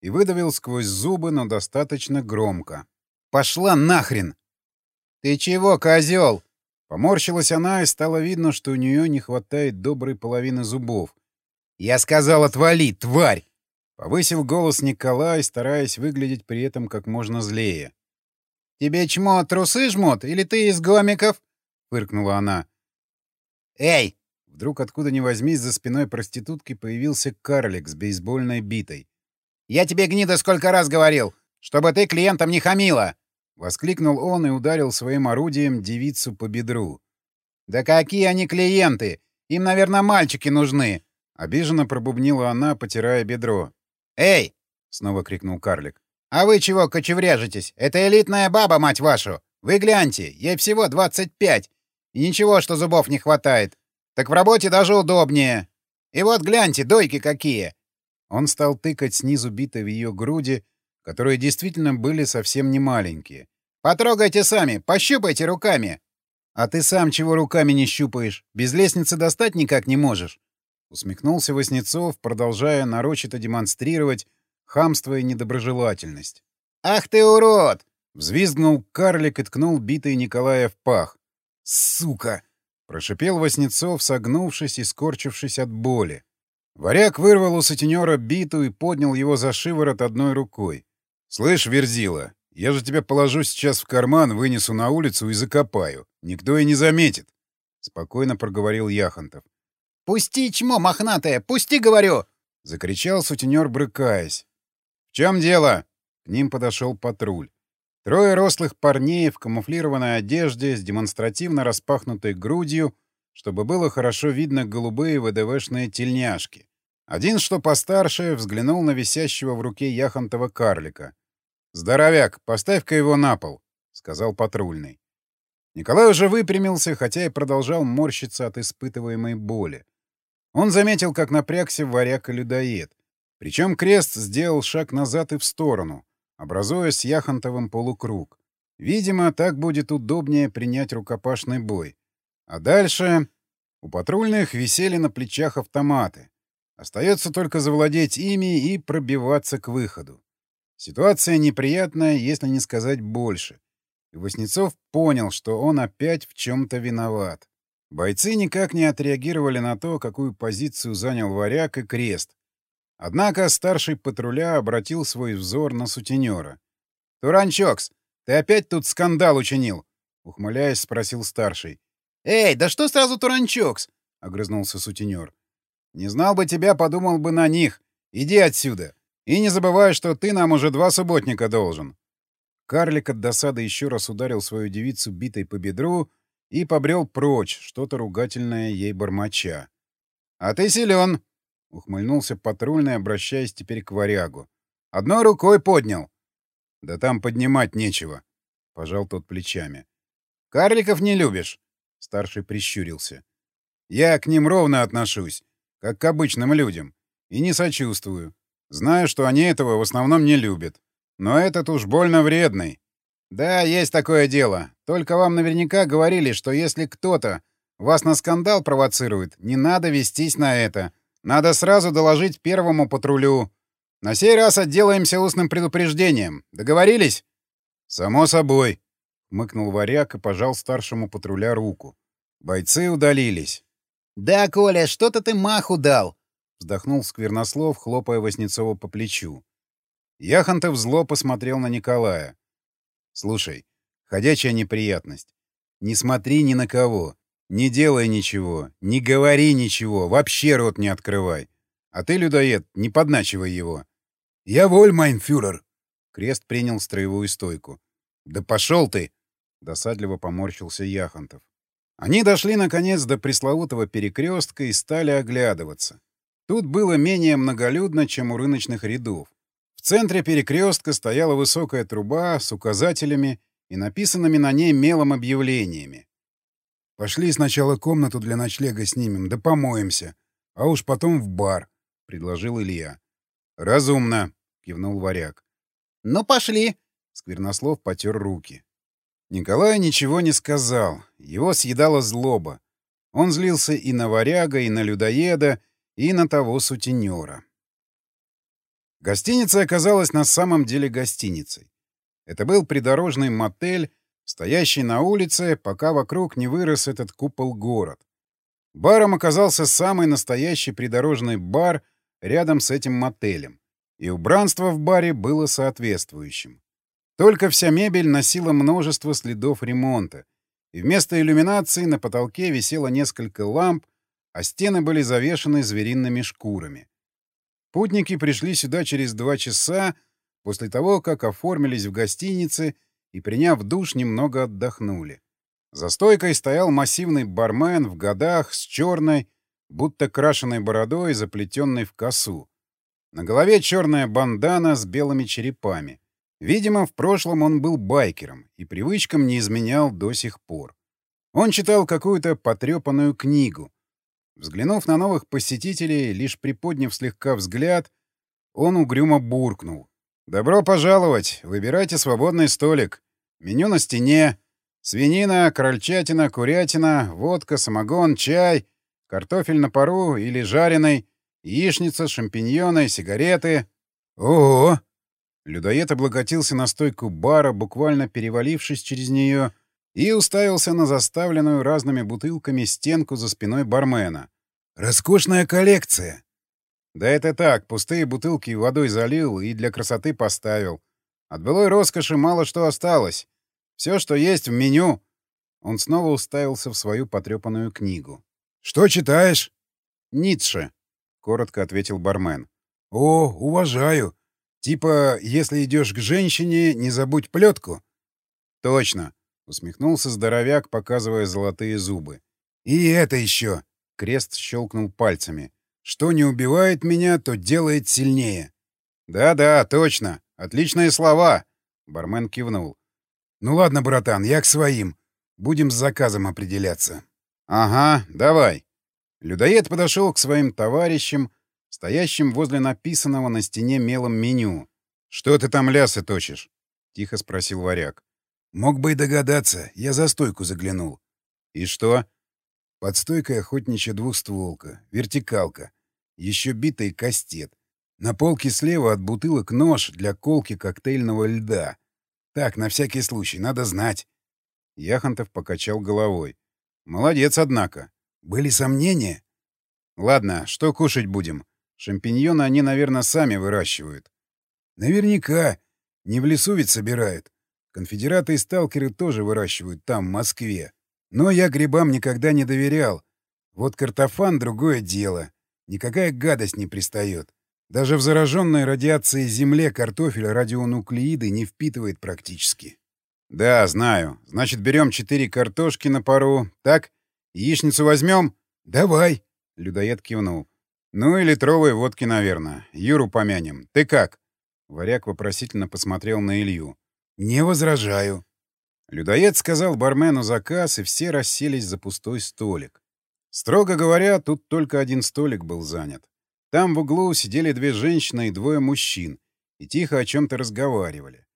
и выдавил сквозь зубы, но достаточно громко. «Пошла нахрен!» «Ты чего, козел?» Поморщилась она, и стало видно, что у нее не хватает доброй половины зубов. «Я сказал, отвали, тварь!» Повысил голос Николай, стараясь выглядеть при этом как можно злее. «Тебе чмо трусы жмут, или ты из гомиков?» — фыркнула она. «Эй!» Вдруг откуда ни возьмись за спиной проститутки появился карлик с бейсбольной битой. «Я тебе, гнида, сколько раз говорил, чтобы ты клиентам не хамила!» Воскликнул он и ударил своим орудием девицу по бедру. «Да какие они клиенты! Им, наверное, мальчики нужны!» Обиженно пробубнила она, потирая бедро. «Эй!» — снова крикнул карлик. «А вы чего кочевряжетесь? Это элитная баба, мать вашу! Вы гляньте, ей всего 25, и ничего, что зубов не хватает. Так в работе даже удобнее. И вот гляньте, дойки какие!» Он стал тыкать снизу битой в ее груди, которые действительно были совсем не маленькие. «Потрогайте сами, пощупайте руками!» «А ты сам чего руками не щупаешь? Без лестницы достать никак не можешь?» Усмехнулся Васнецов, продолжая нарочито демонстрировать хамство и недоброжелательность. «Ах ты урод!» — взвизгнул карлик и ткнул битый Николая в пах. «Сука!» — прошипел Васнецов, согнувшись и скорчившись от боли. Варяг вырвал у сутенера биту и поднял его за шиворот одной рукой. «Слышь, Верзила, я же тебя положу сейчас в карман, вынесу на улицу и закопаю. Никто и не заметит», — спокойно проговорил Яхонтов. «Пусти, чмо мохнатое! Пусти, говорю!» — закричал сутенер, брыкаясь. «В чем дело?» К ним подошел патруль. Трое рослых парней в камуфлированной одежде с демонстративно распахнутой грудью, чтобы было хорошо видно голубые ВДВшные тельняшки. Один, что постарше, взглянул на висящего в руке яхонтова карлика. «Здоровяк, поставь-ка его на пол», — сказал патрульный. Николай уже выпрямился, хотя и продолжал морщиться от испытываемой боли. Он заметил, как напрягся варяг и людоед. Причем крест сделал шаг назад и в сторону, образуя с Яхонтовым полукруг. Видимо, так будет удобнее принять рукопашный бой. А дальше... У патрульных висели на плечах автоматы. Остается только завладеть ими и пробиваться к выходу. Ситуация неприятная, если не сказать больше. И Васнецов понял, что он опять в чем-то виноват. Бойцы никак не отреагировали на то, какую позицию занял варяг и крест. Однако старший патруля обратил свой взор на сутенера. — Туранчокс, ты опять тут скандал учинил? — ухмыляясь, спросил старший. — Эй, да что сразу Туранчокс? — огрызнулся сутенер. — Не знал бы тебя, подумал бы на них. Иди отсюда. И не забывай, что ты нам уже два субботника должен. Карлик от досады еще раз ударил свою девицу битой по бедру, и побрел прочь, что-то ругательное ей бормоча. — А ты силен! — ухмыльнулся патрульный, обращаясь теперь к варягу. — Одной рукой поднял. — Да там поднимать нечего, — пожал тот плечами. — Карликов не любишь? — старший прищурился. — Я к ним ровно отношусь, как к обычным людям, и не сочувствую. Знаю, что они этого в основном не любят. Но этот уж больно вредный. Да, есть такое дело. Только вам наверняка говорили, что если кто-то Вас на скандал провоцируют. Не надо вестись на это. Надо сразу доложить первому патрулю. На сей раз отделаемся устным предупреждением. Договорились? Само собой, хмыкнул варяг и пожал старшему патруля руку. Бойцы удалились. Да, Коля, что-то ты маху дал, вздохнул Сквернослов, хлопая Воснецова по плечу. Яхонтов зло посмотрел на Николая. Слушай, ходячая неприятность. Не смотри ни на кого. Не делай ничего, не говори ничего, вообще рот не открывай. А ты, людоед, не подначивай его. — Я воль, майнфюрер. Крест принял строевую стойку. — Да пошел ты! — досадливо поморщился Яхонтов. Они дошли, наконец, до пресловутого перекрестка и стали оглядываться. Тут было менее многолюдно, чем у рыночных рядов. В центре перекрестка стояла высокая труба с указателями и написанными на ней мелом объявлениями. Пошли сначала комнату для ночлега снимем, да помоемся, а уж потом в бар, — предложил Илья. — Разумно, — кивнул варяг. — Ну, пошли. Сквернослов потер руки. Николай ничего не сказал. Его съедала злоба. Он злился и на варяга, и на людоеда, и на того сутенера. Гостиница оказалась на самом деле гостиницей. Это был придорожный мотель стоящий на улице, пока вокруг не вырос этот купол-город. Баром оказался самый настоящий придорожный бар рядом с этим мотелем, и убранство в баре было соответствующим. Только вся мебель носила множество следов ремонта, и вместо иллюминации на потолке висело несколько ламп, а стены были завешаны звериными шкурами. Путники пришли сюда через два часа после того, как оформились в гостинице — и, приняв душ, немного отдохнули. За стойкой стоял массивный бармен в годах с черной, будто крашеной бородой, заплетенной в косу. На голове черная бандана с белыми черепами. Видимо, в прошлом он был байкером и привычкам не изменял до сих пор. Он читал какую-то потрепанную книгу. Взглянув на новых посетителей, лишь приподняв слегка взгляд, он угрюмо буркнул. «Добро пожаловать! Выбирайте свободный столик. Меню на стене. Свинина, крольчатина, курятина, водка, самогон, чай, картофель на пару или жареный, яичница, шампиньоны, сигареты». «Ого!» Людоед облокотился на стойку бара, буквально перевалившись через нее, и уставился на заставленную разными бутылками стенку за спиной бармена. «Роскошная коллекция!» Да это так, пустые бутылки водой залил и для красоты поставил. От былой роскоши мало что осталось. Все, что есть в меню. Он снова уставился в свою потрепанную книгу. «Что читаешь?» «Ницше», — коротко ответил бармен. «О, уважаю. Типа, если идешь к женщине, не забудь плетку». «Точно», — усмехнулся здоровяк, показывая золотые зубы. «И это еще!» — Крест щелкнул пальцами. Что не убивает меня, то делает сильнее. Да-да, точно. Отличные слова. Бармен кивнул. Ну ладно, братан, я к своим. Будем с заказом определяться. Ага, давай. Людоед подошел к своим товарищам, стоящим возле написанного на стене мелом меню. «Что ты там лясы точишь?» — тихо спросил варяг. «Мог бы и догадаться. Я за стойку заглянул». «И что?» «Под стойкой охотничья двухстволка. Вертикалка. Еще битый кастет. На полке слева от бутылок нож для колки коктейльного льда. Так, на всякий случай, надо знать. Яхонтов покачал головой. Молодец, однако. Были сомнения? Ладно, что кушать будем? Шампиньоны они, наверное, сами выращивают. Наверняка. Не в лесу ведь собирают. Конфедераты и сталкеры тоже выращивают там, в Москве. Но я грибам никогда не доверял. Вот картофан — другое дело. Никакая гадость не пристает. Даже в зараженной радиацией земле картофель радионуклеиды не впитывает практически. Да, знаю. Значит, берем четыре картошки на пару. Так? Яичницу возьмем? Давай. Людоед кивнул. Ну и литровые водки, наверное. Юру помянем. Ты как? Варяг вопросительно посмотрел на Илью. Не возражаю. Людоед сказал бармену заказ, и все расселись за пустой столик. Строго говоря, тут только один столик был занят. Там в углу сидели две женщины и двое мужчин и тихо о чем-то разговаривали.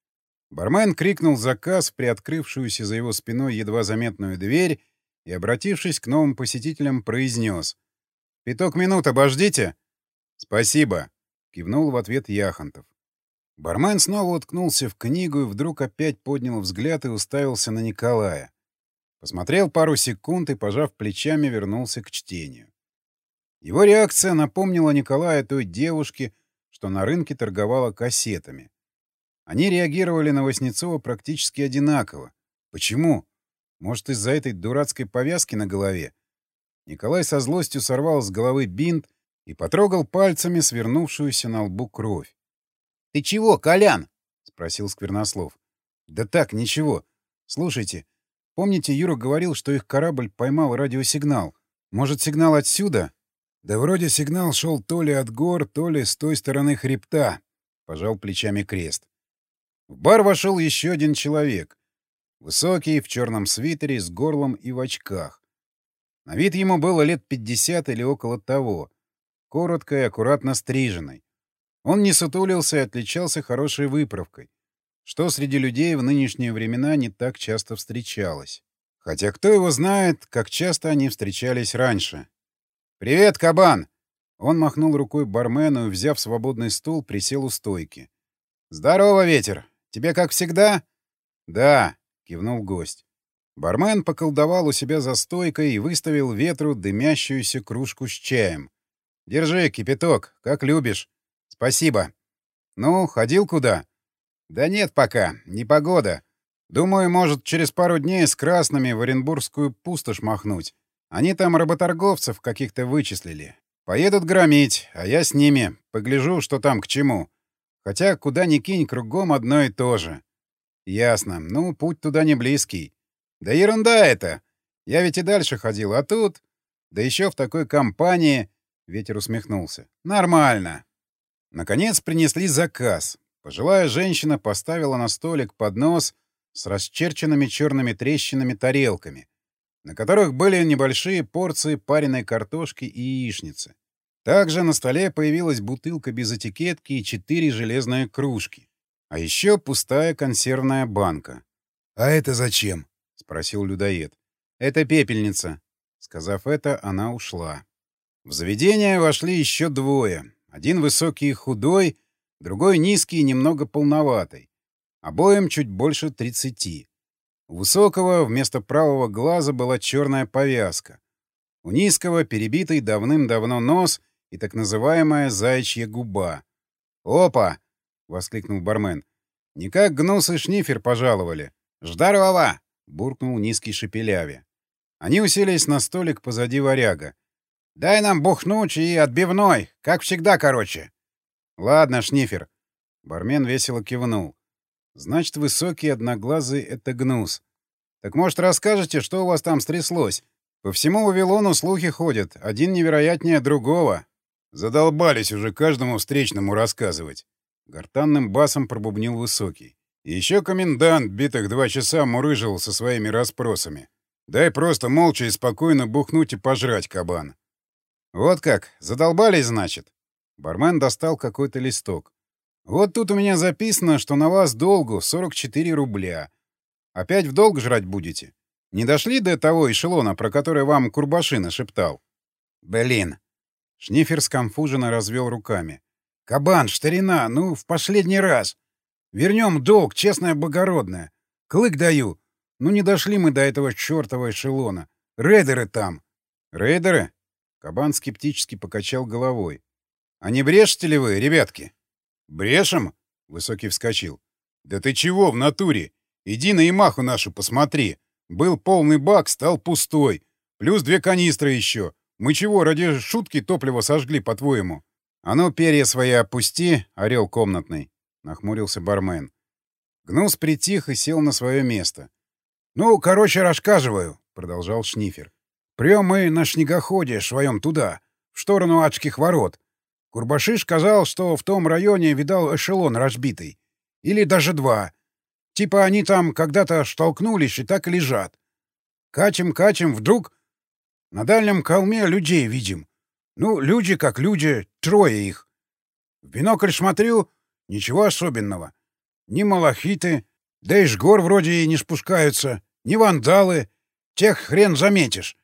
Бармен крикнул заказ в приоткрывшуюся за его спиной едва заметную дверь, и, обратившись к новым посетителям, произнес. «Пяток минут обождите?» «Спасибо», — кивнул в ответ Яхонтов. Бармен снова уткнулся в книгу и вдруг опять поднял взгляд и уставился на Николая. Посмотрел пару секунд и, пожав плечами, вернулся к чтению. Его реакция напомнила Николая той девушке, что на рынке торговала кассетами. Они реагировали на Васнецова практически одинаково. Почему? Может, из-за этой дурацкой повязки на голове? Николай со злостью сорвал с головы бинт и потрогал пальцами свернувшуюся на лбу кровь. — Ты чего, Колян? — спросил Сквернослов. — Да так, ничего. Слушайте, помните, Юра говорил, что их корабль поймал радиосигнал? Может, сигнал отсюда? — Да вроде сигнал шел то ли от гор, то ли с той стороны хребта, — пожал плечами крест. В бар вошел еще один человек. Высокий, в черном свитере, с горлом и в очках. На вид ему было лет пятьдесят или около того. Коротко и аккуратно стриженный. Он не сутулился и отличался хорошей выправкой, что среди людей в нынешние времена не так часто встречалось. Хотя кто его знает, как часто они встречались раньше. «Привет, кабан!» Он махнул рукой бармену и, взяв свободный стул, присел у стойки. «Здорово, ветер! Тебе как всегда?» «Да», — кивнул гость. Бармен поколдовал у себя за стойкой и выставил ветру дымящуюся кружку с чаем. «Держи, кипяток, как любишь. Спасибо. Ну, ходил куда?» «Да нет пока, не погода. Думаю, может, через пару дней с красными в Оренбургскую пустошь махнуть. Они там работорговцев каких-то вычислили. Поедут громить, а я с ними. Погляжу, что там к чему. Хотя куда ни кинь, кругом одно и то же. Ясно. Ну, путь туда не близкий. Да ерунда это. Я ведь и дальше ходил, а тут... Да еще в такой компании... Ветер усмехнулся. Нормально. Наконец принесли заказ. Пожилая женщина поставила на столик поднос с расчерченными черными трещинами тарелками, на которых были небольшие порции пареной картошки и яичницы. Также на столе появилась бутылка без этикетки и четыре железные кружки. А еще пустая консервная банка. «А это зачем?» — спросил людоед. «Это пепельница». Сказав это, она ушла. В заведение вошли еще двое. Один высокий и худой, другой низкий и немного полноватый. Обоим чуть больше тридцати. У высокого вместо правого глаза была черная повязка. У низкого перебитый давным-давно нос и так называемая заячья губа. «Опа!» — воскликнул бармен. «Не как гнус и шнифер пожаловали». «Здорово!» — буркнул низкий шепеляве. Они уселись на столик позади варяга. «Дай нам бухнуть и отбивной, как всегда, короче». «Ладно, шнифер». Бармен весело кивнул. Значит, высокий одноглазый — это гнус. Так, может, расскажете, что у вас там стряслось? По всему Вавилону слухи ходят, один невероятнее другого. Задолбались уже каждому встречному рассказывать. Гортанным басом пробубнил высокий. Еще комендант битых два часа мурыжил со своими расспросами. Дай просто молча и спокойно бухнуть и пожрать, кабан. Вот как, задолбались, значит? Бармен достал какой-то листок. Вот тут у меня записано, что на вас долгу 44 рубля. Опять в долг жрать будете? Не дошли до того эшелона, про который вам Курбашина шептал? Блин. Шнифер скомфуженно развел руками. Кабан, старина, ну, в последний раз. Вернем долг, честное благородное. Клык даю. Ну, не дошли мы до этого чертова эшелона. Рейдеры там. Рейдеры? Кабан скептически покачал головой. А не брешете ли вы, ребятки? «Брешем?» — Высокий вскочил. «Да ты чего в натуре? Иди на Ямаху нашу посмотри. Был полный бак, стал пустой. Плюс две канистры еще. Мы чего, ради шутки топливо сожгли, по-твоему?» «А ну, перья свои опусти, орел комнатный», — нахмурился бармен. Гнус притих и сел на свое место. «Ну, короче, рассказываю», — продолжал Шнифер. «Прям мы на снегоходе своем туда, в сторону адских ворот. Курбашиш сказал, что в том районе видал эшелон разбитый. Или даже два. Типа они там когда-то столкнулись и так лежат. Катим-катим, вдруг на дальнем холме людей видим. Ну, люди как люди, трое их. В бинокль смотрю, ничего особенного. Ни малахиты, да и с гор вроде и не спускаются, ни вандалы, Тех хрен заметишь.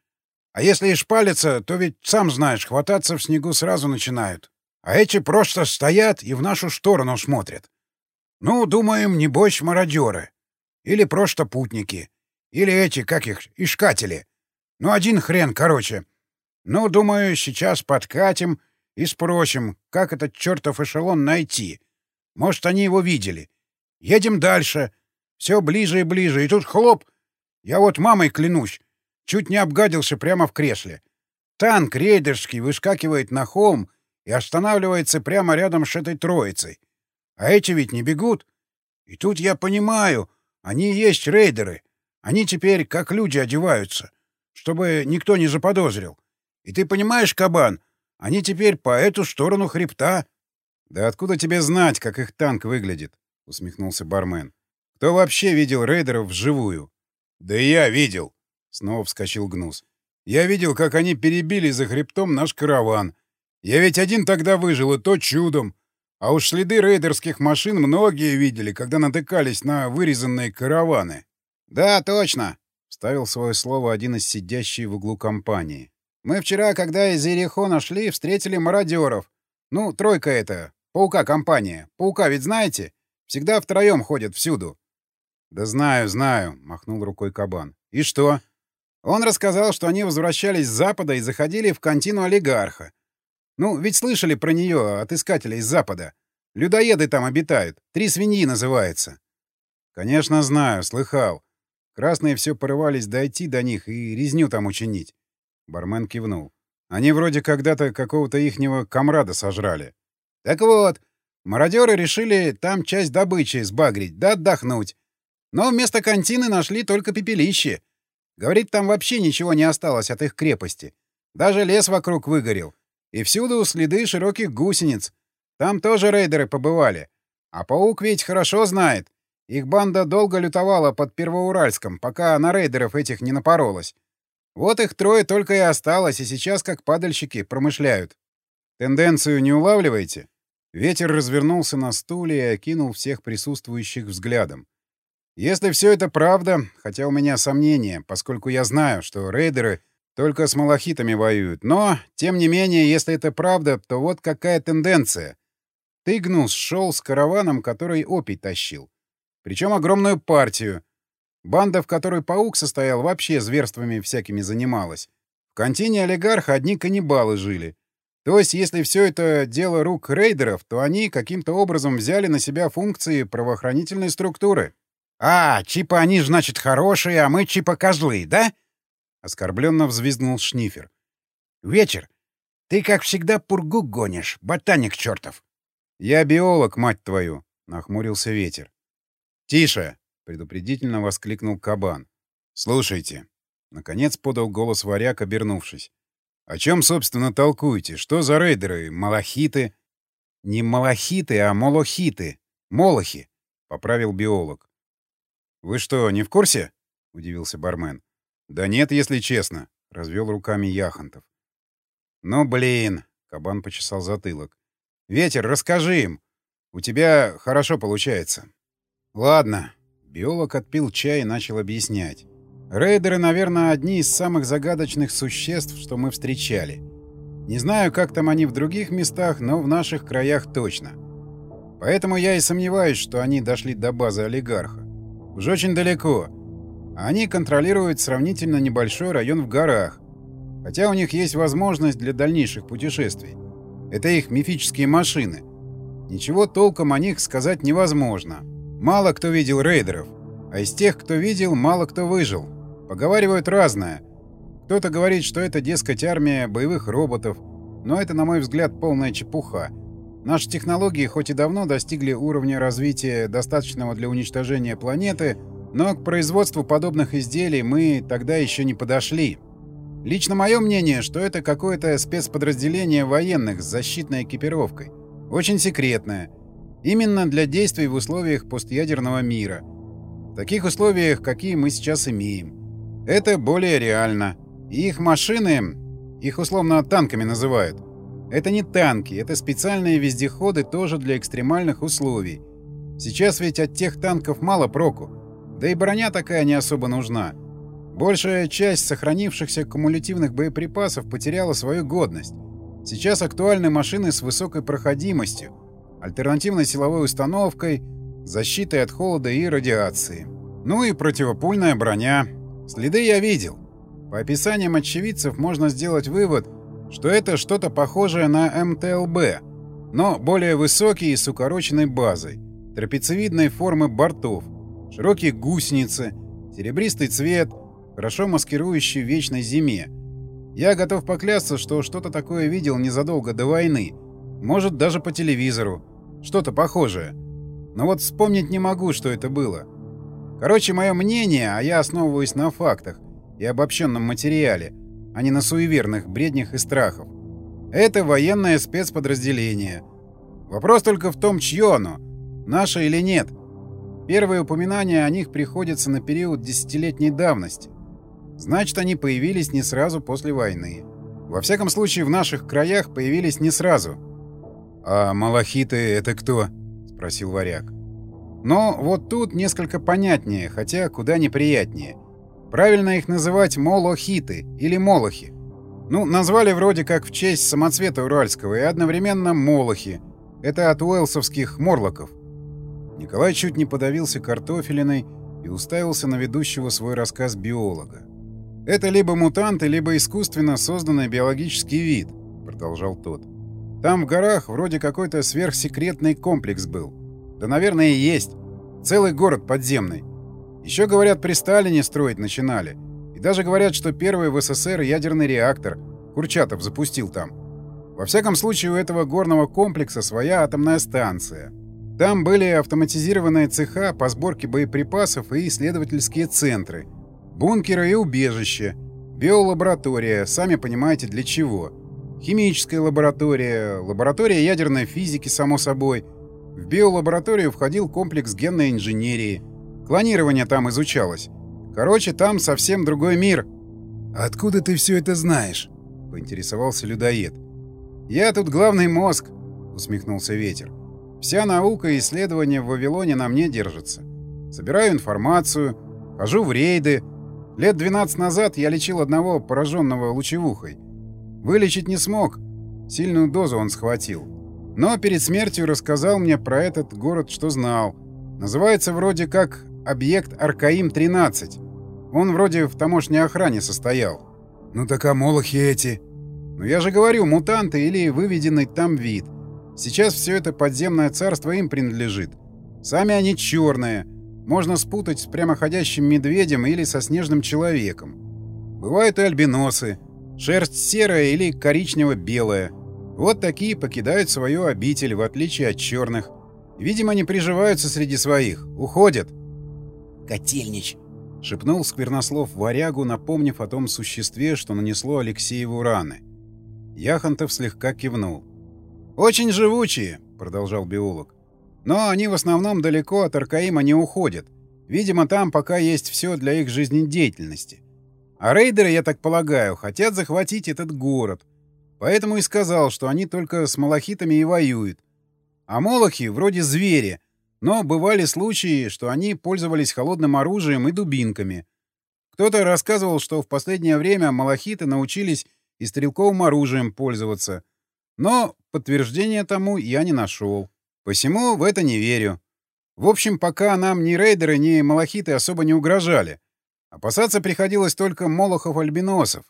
А если и шпалятся, то ведь, сам знаешь, хвататься в снегу сразу начинают. А эти просто стоят и в нашу сторону смотрят. Ну, думаем, небось, мародеры. Или просто путники. Или эти, как их, искатели. Ну, один хрен, короче. Ну, думаю, сейчас подкатим и спросим, как этот чертов эшелон найти. Может, они его видели. Едем дальше. Все ближе и ближе. И тут хлоп. Я вот мамой клянусь. Чуть не обгадился прямо в кресле. Танк рейдерский выскакивает на холм и останавливается прямо рядом с этой троицей. А эти ведь не бегут. И тут я понимаю, они есть рейдеры. Они теперь как люди одеваются, чтобы никто не заподозрил. И ты понимаешь, кабан, они теперь по эту сторону хребта. — Да откуда тебе знать, как их танк выглядит? — усмехнулся бармен. — Кто вообще видел рейдеров вживую? — Да я видел, — снова вскочил Гнус. — Я видел, как они перебили за хребтом наш караван. Я ведь один тогда выжил, и то чудом. А уж следы рейдерских машин многие видели, когда натыкались на вырезанные караваны. — Да, точно, — вставил свое слово один из сидящих в углу компании. Мы вчера, когда из Иерихона шли, встретили мародеров. Ну, тройка это, паука-компания. Паука ведь знаете? Всегда втроем ходят всюду. — Да знаю, знаю, — махнул рукой кабан. — И что? Он рассказал, что они возвращались с запада и заходили в контину олигарха. Ну, ведь слышали про нее от искателей из запада. Людоеды там обитают. Три свиньи называется. — Конечно, знаю, слыхал. Красные все порывались дойти до них и резню там учинить. Бармен кивнул. Они вроде когда-то какого-то ихнего комрада сожрали. Так вот, мародеры решили там часть добычи сбагрить, да отдохнуть. Но вместо контины нашли только пепелище. Говорит, там вообще ничего не осталось от их крепости. Даже лес вокруг выгорел. И всюду следы широких гусениц. Там тоже рейдеры побывали. А паук ведь хорошо знает. Их банда долго лютовала под Первоуральском, пока на рейдеров этих не напоролась. Вот их трое только и осталось, и сейчас как падальщики промышляют. Тенденцию не улавливаете? Ветер развернулся на стуле и окинул всех присутствующих взглядом. Если все это правда, хотя у меня сомнения, поскольку я знаю, что рейдеры только с малахитами воюют, но, тем не менее, если это правда, то вот какая тенденция. Тыгнус шел с караваном, который опий тащил. Причем огромную партию. Банда, в которой паук состоял, вообще зверствами всякими занималась. В контине олигарха одни каннибалы жили. То есть, если все это дело рук рейдеров, то они каким-то образом взяли на себя функции правоохранительной структуры. «А, чипа они, значит, хорошие, а мы чипа козлы, да?» Оскорбленно взвизгнул Шнифер. «Вечер, ты, как всегда, пургу гонишь, ботаник чертов!» «Я биолог, мать твою!» — нахмурился ветер. «Тише!» предупредительно воскликнул кабан. «Слушайте». Наконец подал голос варяг, обернувшись. «О чем, собственно, толкуете? Что за рейдеры? Малахиты?» «Не малахиты, а молохиты. Молохи», — поправил биолог. «Вы что, не в курсе?» — удивился бармен. «Да нет, если честно», — развел руками Яхонтов. «Ну, блин», — кабан почесал затылок. «Ветер, расскажи им. У тебя хорошо получается». «Ладно, Биолог отпил чай и начал объяснять. Рейдеры, наверное, одни из самых загадочных существ, что мы встречали. Не знаю, как там они в других местах, но в наших краях точно. Поэтому я и сомневаюсь, что они дошли до базы олигарха. Уж очень далеко. Они контролируют сравнительно небольшой район в горах. Хотя у них есть возможность для дальнейших путешествий. Это их мифические машины. Ничего толком о них сказать невозможно. Мало кто видел рейдеров, а из тех, кто видел, мало кто выжил. Поговаривают разное. Кто-то говорит, что это, дескать, армия боевых роботов, но это, на мой взгляд, полная чепуха. Наши технологии хоть и давно достигли уровня развития, достаточного для уничтожения планеты, но к производству подобных изделий мы тогда еще не подошли. Лично мое мнение, что это какое-то спецподразделение военных с защитной экипировкой. Очень секретное. Именно для действий в условиях постъядерного мира. В таких условиях, какие мы сейчас имеем. Это более реально. И их машины, их условно танками называют. Это не танки, это специальные вездеходы тоже для экстремальных условий. Сейчас ведь от тех танков мало проку. Да и броня такая не особо нужна. Большая часть сохранившихся кумулятивных боеприпасов потеряла свою годность. Сейчас актуальны машины с высокой проходимостью, альтернативной силовой установкой, защитой от холода и радиации. Ну и противопульная броня. Следы я видел. По описаниям очевидцев можно сделать вывод, что это что-то похожее на МТЛБ, но более высокий и с укороченной базой, трапециевидной формы бортов, широкие гусеницы, серебристый цвет, хорошо маскирующий вечной зиме. Я готов поклясться, что что-то такое видел незадолго до войны, может, даже по телевизору, что-то похожее. Но вот вспомнить не могу, что это было. Короче, мое мнение, а я основываюсь на фактах и обобщенном материале, а не на суеверных бреднях и страхах. Это военное спецподразделение. Вопрос только в том, чье оно, наше или нет. Первые упоминания о них приходятся на период десятилетней давности. Значит, они появились не сразу после войны. Во всяком случае, в наших краях появились не сразу. «А малахиты — это кто?» — спросил варяг. Но вот тут несколько понятнее, хотя куда неприятнее. Правильно их называть молохиты или молохи. Ну, назвали вроде как в честь самоцвета уральского и одновременно молохи. Это от уэлсовских морлоков. Николай чуть не подавился картофелиной и уставился на ведущего свой рассказ биолога. «Это либо мутанты, либо искусственно созданный биологический вид», — продолжал тот. «Там в горах вроде какой-то сверхсекретный комплекс был. Да, наверное, и есть. Целый город подземный. Еще, говорят, при Сталине строить начинали. И даже говорят, что первый в СССР ядерный реактор Курчатов запустил там. Во всяком случае, у этого горного комплекса своя атомная станция. Там были автоматизированные цеха по сборке боеприпасов и исследовательские центры, бункеры и убежища, биолаборатория, сами понимаете для чего, химическая лаборатория, лаборатория ядерной физики, само собой. В биолабораторию входил комплекс генной инженерии — Клонирование там изучалось. Короче, там совсем другой мир. «Откуда ты все это знаешь?» — поинтересовался людоед. «Я тут главный мозг», — усмехнулся ветер. «Вся наука и исследования в Вавилоне на мне держатся. Собираю информацию, хожу в рейды. Лет 12 назад я лечил одного пораженного лучевухой. Вылечить не смог. Сильную дозу он схватил. Но перед смертью рассказал мне про этот город, что знал. Называется вроде как объект Аркаим-13. Он вроде в тамошней охране состоял. Ну так а молохи эти? Ну я же говорю, мутанты или выведенный там вид. Сейчас все это подземное царство им принадлежит. Сами они черные. Можно спутать с прямоходящим медведем или со снежным человеком. Бывают и альбиносы. Шерсть серая или коричнево-белая. Вот такие покидают свою обитель, в отличие от черных. Видимо, не приживаются среди своих. Уходят. Котельнич!» — шепнул сквернослов варягу, напомнив о том существе, что нанесло Алексееву раны. Яхонтов слегка кивнул. «Очень живучие», — продолжал биолог. «Но они в основном далеко от Аркаима не уходят. Видимо, там пока есть все для их жизнедеятельности. А рейдеры, я так полагаю, хотят захватить этот город. Поэтому и сказал, что они только с малахитами и воюют. А молохи вроде звери — но бывали случаи, что они пользовались холодным оружием и дубинками. Кто-то рассказывал, что в последнее время малахиты научились и стрелковым оружием пользоваться. Но подтверждения тому я не нашел. Посему в это не верю. В общем, пока нам ни рейдеры, ни малахиты особо не угрожали. Опасаться приходилось только молохов-альбиносов.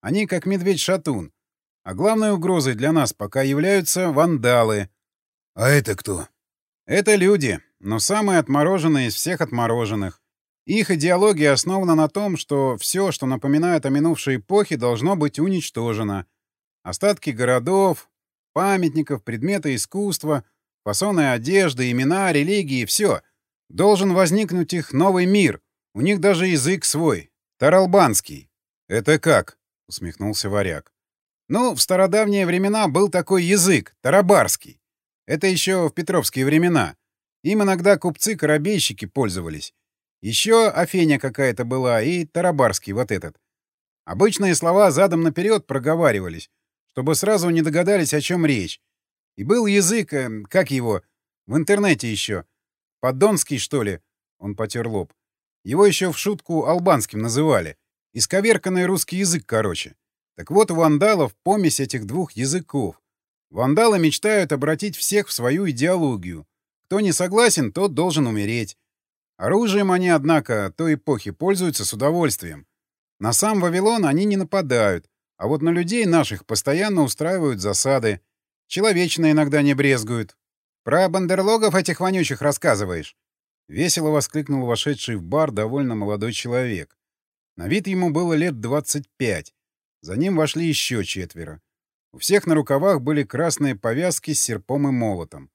Они как медведь-шатун. А главной угрозой для нас пока являются вандалы. — А это кто? Это люди, но самые отмороженные из всех отмороженных. Их идеология основана на том, что все, что напоминает о минувшей эпохе, должно быть уничтожено. Остатки городов, памятников, предметы искусства, фасоны одежды, имена, религии — все. Должен возникнуть их новый мир. У них даже язык свой. Таралбанский. «Это как?» — усмехнулся варяг. «Ну, в стародавние времена был такой язык, тарабарский. Это еще в петровские времена. Им иногда купцы-корабейщики пользовались. Еще Афеня какая-то была и Тарабарский вот этот. Обычные слова задом наперед проговаривались, чтобы сразу не догадались, о чем речь. И был язык, э, как его, в интернете еще. Поддонский, что ли? Он потер лоб. Его еще в шутку албанским называли. Исковерканный русский язык, короче. Так вот, у вандалов помесь этих двух языков. Вандалы мечтают обратить всех в свою идеологию. Кто не согласен, тот должен умереть. Оружием они, однако, той эпохи пользуются с удовольствием. На сам Вавилон они не нападают, а вот на людей наших постоянно устраивают засады. Человечно иногда не брезгуют. Про бандерлогов этих вонючих рассказываешь? Весело воскликнул вошедший в бар довольно молодой человек. На вид ему было лет 25. За ним вошли еще четверо. У всех на рукавах были красные повязки с серпом и молотом.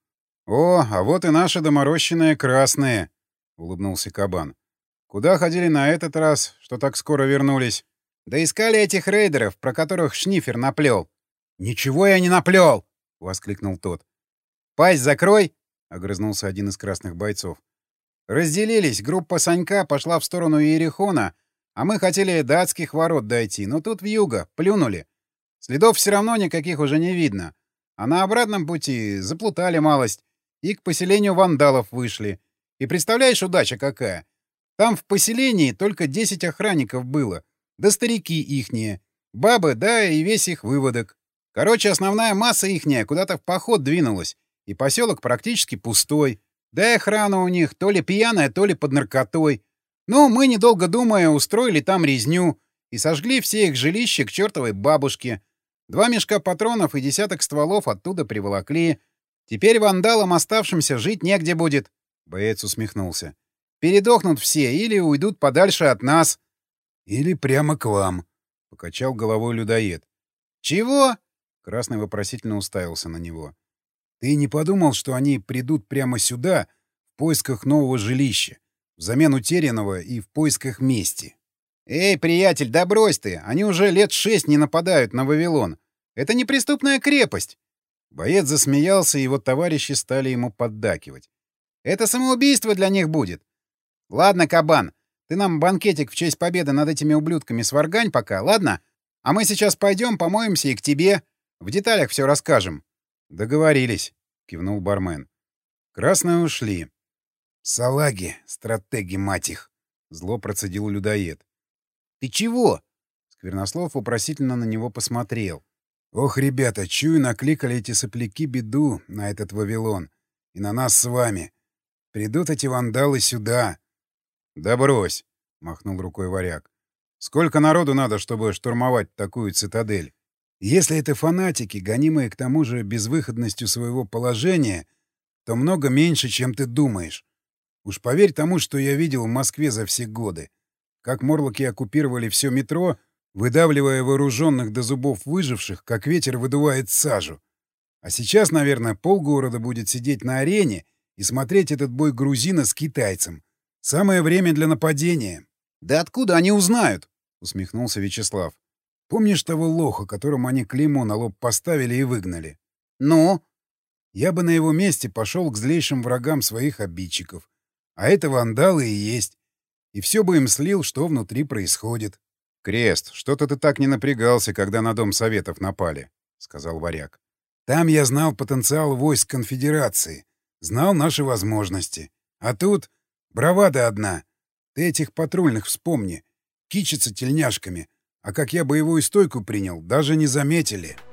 «О, а вот и наши доморощенные красные!» — улыбнулся кабан. «Куда ходили на этот раз, что так скоро вернулись?» «Да искали этих рейдеров, про которых Шнифер наплел». «Ничего я не наплел!» — воскликнул тот. «Пасть закрой!» — огрызнулся один из красных бойцов. «Разделились. Группа Санька пошла в сторону Иерихона, а мы хотели до адских ворот дойти, но тут в юго, плюнули. Следов все равно никаких уже не видно. А на обратном пути заплутали малость и к поселению вандалов вышли. И представляешь, удача какая? Там в поселении только 10 охранников было, да старики ихние, бабы, да и весь их выводок. Короче, основная масса ихняя куда-то в поход двинулась, и поселок практически пустой. Да и охрана у них то ли пьяная, то ли под наркотой. Ну, мы, недолго думая, устроили там резню и сожгли все их жилища к чертовой бабушке. Два мешка патронов и десяток стволов оттуда приволокли. Теперь вандалам оставшимся жить негде будет. Боец усмехнулся. Передохнут все или уйдут подальше от нас. Или прямо к вам, — покачал головой людоед. Чего? Красный вопросительно уставился на него. Ты не подумал, что они придут прямо сюда в поисках нового жилища? взамен утерянного и в поисках мести. «Эй, приятель, да брось ты! Они уже лет шесть не нападают на Вавилон. Это неприступная крепость!» Боец засмеялся, и его товарищи стали ему поддакивать. «Это самоубийство для них будет. Ладно, кабан, ты нам банкетик в честь победы над этими ублюдками сваргань пока, ладно? А мы сейчас пойдем, помоемся и к тебе. В деталях все расскажем». «Договорились», — кивнул бармен. Красные ушли. «Салаги, стратеги, мать их!» — зло процедил людоед. «Ты чего?» — Сквернослов вопросительно на него посмотрел. «Ох, ребята, чую, накликали эти сопляки беду на этот Вавилон. И на нас с вами. Придут эти вандалы сюда». «Да брось!» — махнул рукой варяг. «Сколько народу надо, чтобы штурмовать такую цитадель?» «Если это фанатики, гонимые к тому же безвыходностью своего положения, то много меньше, чем ты думаешь. Уж поверь тому, что я видел в Москве за все годы. Как морлоки оккупировали все метро, выдавливая вооруженных до зубов выживших, как ветер выдувает сажу. А сейчас, наверное, полгорода будет сидеть на арене и смотреть этот бой грузина с китайцем. Самое время для нападения. — Да откуда они узнают? — усмехнулся Вячеслав. — Помнишь того лоха, которому они клеймо на лоб поставили и выгнали? — Ну? Я бы на его месте пошел к злейшим врагам своих обидчиков а это вандалы и есть. И все бы им слил, что внутри происходит. — Крест, что-то ты так не напрягался, когда на Дом Советов напали, — сказал варяг. — Там я знал потенциал войск конфедерации, знал наши возможности. А тут бравада одна. Ты этих патрульных вспомни. Кичатся тельняшками. А как я боевую стойку принял, даже не заметили. —